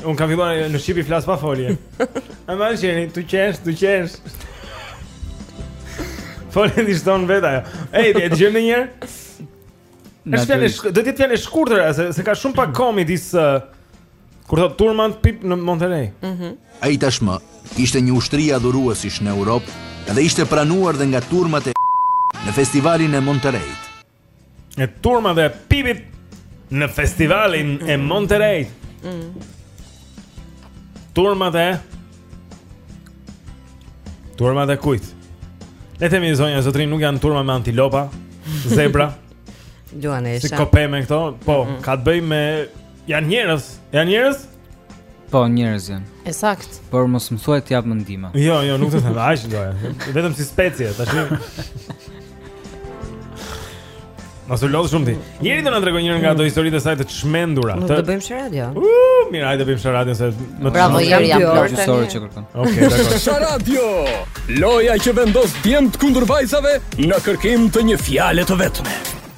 Unë kam filluar në shqip të flas pa folje. A më shihni, tu qesh, tu qesh. Foljen ia shton vetë ajo. Ej, e dëgjojmë një herë. Është fjalë, do të jetë fjalë e shkurtër, sepse ka shumë pak kohë midis uh, kur thotë turmat pip në Monterey. Mhm. Mm Ai tashmë ishte një ushtri adhuruesish në Europë dhe ishte pranuar dhe nga turmat e në festivalin e Monterey. E turmat e pipit në festivalin mm. e Monterey. Mm. Turmat e, turmat e kujt? Le të themi zonja zotërinj nuk janë turma me antilopa, zebra. Luanesha. Si kope me këto? Po, mm -hmm. ka të bëjë me janë njerëz. Janë njerëz? Po, njerëz janë. E saktë. Por mos më thuaj të jap mendime. Jo, jo, nuk të them, aq doja. Vetëm si specie, tash. Mos u lodh shumë ti. Jeri do na tregojë njërën nga ato historitë e saj të çmendura. Mund të bëjmë Sharadio. Uh, mirë, hajde bëjmë Sharadio se më Bravo, Jeri jam plot tani. që kërkon. Okej, dakord. Sharadio. Loja që vendos djemtë kundër vajzave në kërkim të një fjale të vetme.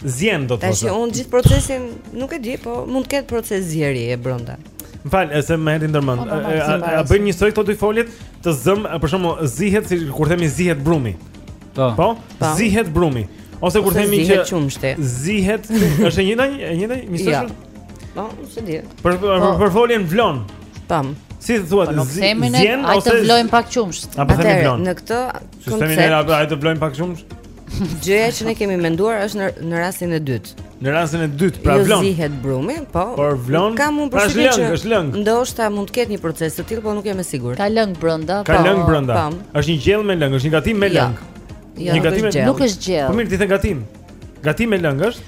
Zjen do të thotë. Tash un gjithë procesin nuk e di, po mund të ketë proces zierje brenda. M'fal, se më erdhi ndërmend. Po, a bëjnë njësoj këto dy foljet të zëm, për shembull, zihet sikur themi zihet brumi. Po. Po? po. Zihet brumi. Ose kur themi që zihet, është e njëjta, e njëjta, njësoj. Ja. Po, s'e di. Për për, po. për foljen vlon. Tam. Si thua, po, zihen ose ai të vlojnë pak qumësht. Atë në këtë koncept. Sistemin e ai të vlojnë pak qumësht. Gjëja që ne kemi menduar është në në rastin e dytë. Në rastin e dytë, pra jo vlon. Jo zihet brumi, po. Por vlon. Kam unë pra përshtypjen që është lëng. Ndoshta mund të ketë një proces të tillë, por nuk jam e sigurt. Ka lëng brenda, po. Ka lëng brenda. Po. Është një gjellë me lëng, është një gatim me jo. lëng. Jo, një gatim nuk është gjellë. Po mirë, ti the gatim. Gatim me lëng është?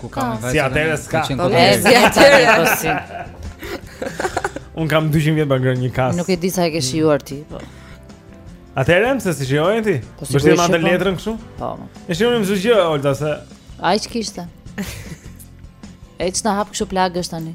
Ku ka me vajtë Si atëherë s'ka Si atëherë s'ka Unë kam 200 vjet pa ngrënë një kasë Nuk e di sa e ke shijuar ti po. Atëherë më se si shijuar ti po Bështë të matë po. letrën kështu Po E shijuar e më një gjë, Olta, se Ai që kishte E ç'na hape kështu plagë është tani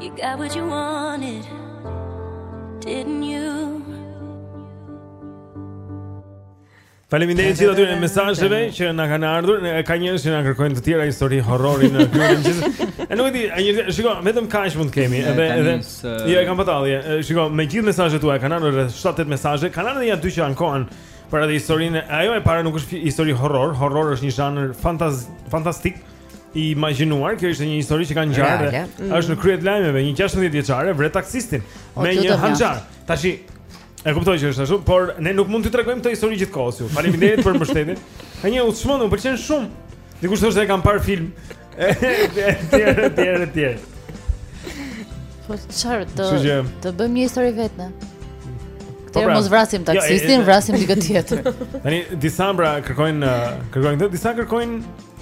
You got what you wanted, didn't you? Faleminderit gjithë atyre mesazheve që na kanë ardhur. Ka njerëz që na kërkojnë të tjera histori horrori në klubin gjithë. E nuk e di, a njerëz, shiko, vetëm kaq mund të kemi, edhe edhe. Jo, e kam batalje. Shiko, me gjithë mesazhet tuaja kanë ardhur rreth 7-8 mesazhe, kanë ardhur ja dy që ankohen për atë historinë. Ajo e para nuk është histori horror, horror është një zhanër fantas fantastik. i imagjinuar, kjo ishte një histori që ka ngjarë. Mm. Është në krye të lajmeve, një 16 vjeçare vret taksistin o, me një hanxhar. Tashi e kuptoj që është ashtu, por ne nuk mund të tregojmë këtë histori gjithë kohës ju. Faleminderit për mbështetjen. Ka një ushmon, më pëlqen shumë. Dikush thoshte e kam parë film. Etj, etj, etj. Po çfarë të të bëjmë një histori vetë ne? Po pra, mos vrasim jo, taksistin, vrasim dikë tjetër. Tani disa mbra kërkojnë kërkojnë këtë, disa kërkojnë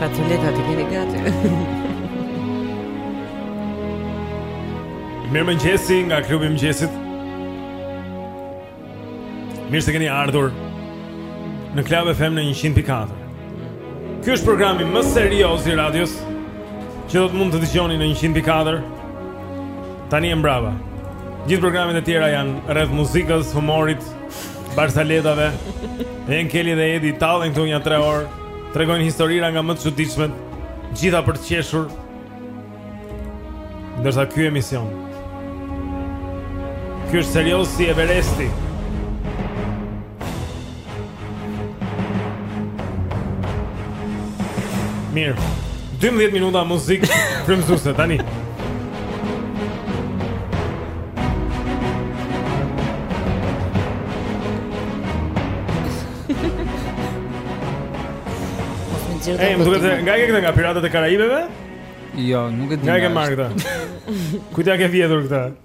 Facoleta të keni gati. Mirëmëngjesi nga klubi i mëngjesit. Mirë se keni ardhur në Club FM në 100.4. Ky është programi më serioz i radios që do të mund të dëgjoni në 100.4. Tani e mbrapa. Gjithë programet e tjera janë rreth muzikës, humorit, Barsoletave. Enkeli dhe Edi tallen këtu nja 3 orë. Tregojnë historira nga më të çuditshmet, gjitha për të qeshur. Ndërsa ky emision. Ky është serioz si Everesti. Mirë. 12 minuta muzikë frymëzuese tani. Ej, më duket nga e ke këtë nga Piratët e Karaibeve? Jo, nuk e di. Nga e ke marrë këtë? Kujt ia ke vjedhur këtë?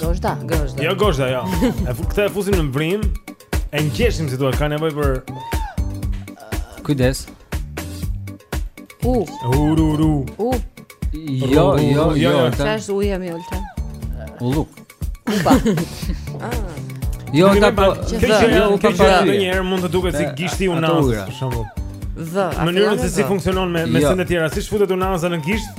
Gozhda, gozhda. Jo gozhda, jo. E këtë e fusim në vrimë. E ngjeshim si duhet, ka nevojë për Kujdes. U. U ru ru. U. Jo, jo, jo. Tash u jam Olta. U luk. Upa. Ah. Jo, ta po. Jo, u pa pa. Njëherë mund të duket si gishti unazë, për shembull. Zë. Mënyrën se si funksionon me me jo. sende tjera, si s'futet unaza në gisht?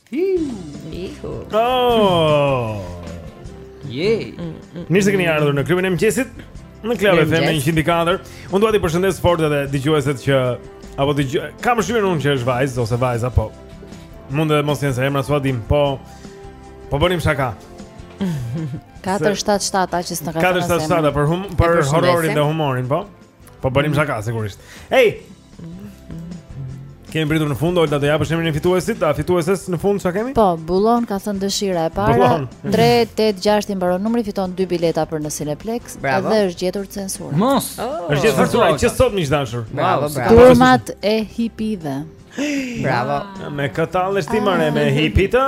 Ihu. Oh. Yay. Mm, Mirë se keni ardhur në klubin e mëngjesit. Në klubin e Femrë 104. Unë dua ta përshëndes fort edhe dëgjueset që apo ti kam shpjeguar unë që është vajzë ose vajza po. Mund të mos jenë se emra s'ua dimë, po po bënim shaka. 477 që s'na ka thënë. 477 për hum, për horrorin dhe humorin, po. Po bënim shaka sigurisht. Ej. Kemi pritur në fund, Olta do japësh emrin e fituesit, a fitueses në fund çka kemi? Po, Bullon ka thënë dëshira e parë. 386 i mbaron numri, fiton dy bileta për në Cineplex bravo. dhe është gjetur censura. Mos. Oh. Është gjetur censura, që sot miq të dashur. Bravo, bravo. Turmat e hipive. Bravo. Me këtë allështimare me hipita.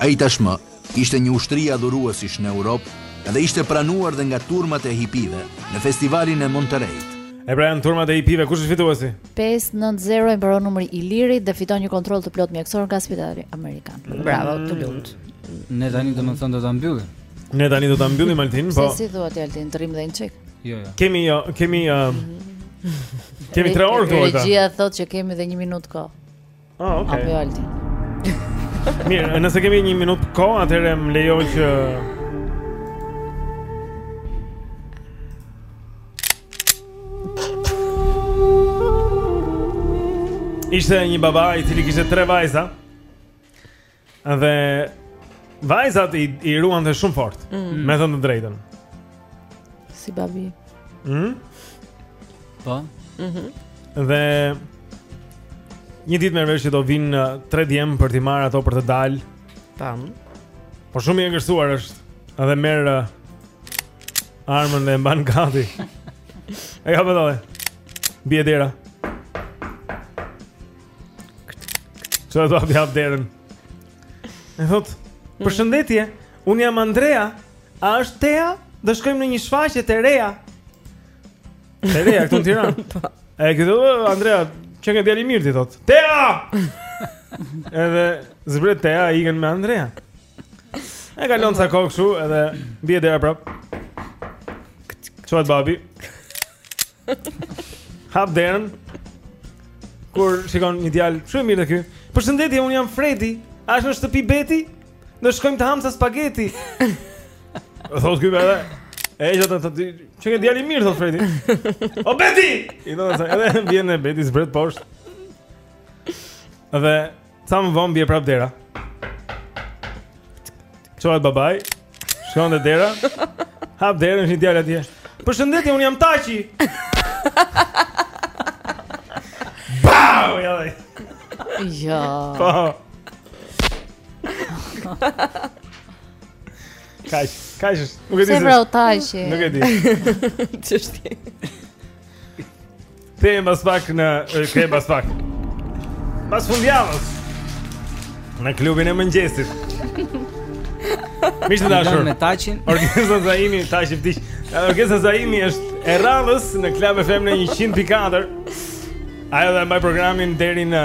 Ai tashmë kishte një ushtri adhuruesish në Europë dhe ishte pranuar dhe nga turmat e hipive në festivalin e Montereit. E pra janë turmat e hipive, kush është fituesi? 590 i mbaron numri Ilirit dhe fiton një kontroll të plotë mjekësor nga Spitali Amerikan. Mm. Bravo, të lumtë. Ne tani domethënë do ta mbyllim. Ne tani do ta mbyllim Altin, po. Si si thua ti Altin, të rrim dhe një çik. Jo, jo. Kemi jo, kemi uh, Kemi 3 orë këtu. Regjia thotë që kemi edhe 1 minutë kohë. Ah, okay. A, po Altin. Mirë, nëse kemi një minutë kohë, atëherë më lejo që Ishte një baba i cili kishte tre vajza. Dhe vajzat i, i ruante shumë fort mm. Me thënë të drejtën Si babi mm? Po mm -hmm. Dhe Një ditë merr vesh që do vijnë uh, tre djem për t'i marrë ato për të dalë Tam Po shumë i egërsuar është Edhe merr uh, Armën dhe e mban gati E ka pëtale Bie dera Çohet hap babi derën? E thot. "Përshëndetje, un jam Andrea. A është Tea? Do shkojmë në një shfaqje teatri." Teatri këtu në Tiranë. Po. E kupton Andrea, qenka djalë i mirë i thot. Tea! Edhe zbret Tea ikën me Andrea. E kalon ca kohë kështu edhe bie dera prap. Çohet babi? Hap derën. Kur shikon një djalë shumë i mirë dhe ky. Përshëndetje, un jam Fredi. A është në shtëpi Beti? Do shkojmë të hamë ca spageti. Thotë ky vetë. E jeta të ti, çka ke djalë i mirë thotë Fredi. O Beti! I thonë se edhe vjen Beti zbret poshtë. Dhe Ca më vonë bie prap dera Çohet babai Shkon te dera Hap derën sheh një djalë atje Përshëndetje, unë jam Taçi Bau, ja dhe Jo Po Kaj, kaj shështë Nuk e di Se pra u Taçi Nuk e di Qështë Kthehemi pas pak ne kthehemi pas pak. Pas fundjavës. Në klubin e mëngjesit. Mishë të dashur me Taçin. Orkestra Zaimi, Taçi vdiq. Orkestra Zaimi është e radhës në Club FM në 100.4. Ajo do e mbajë programin deri në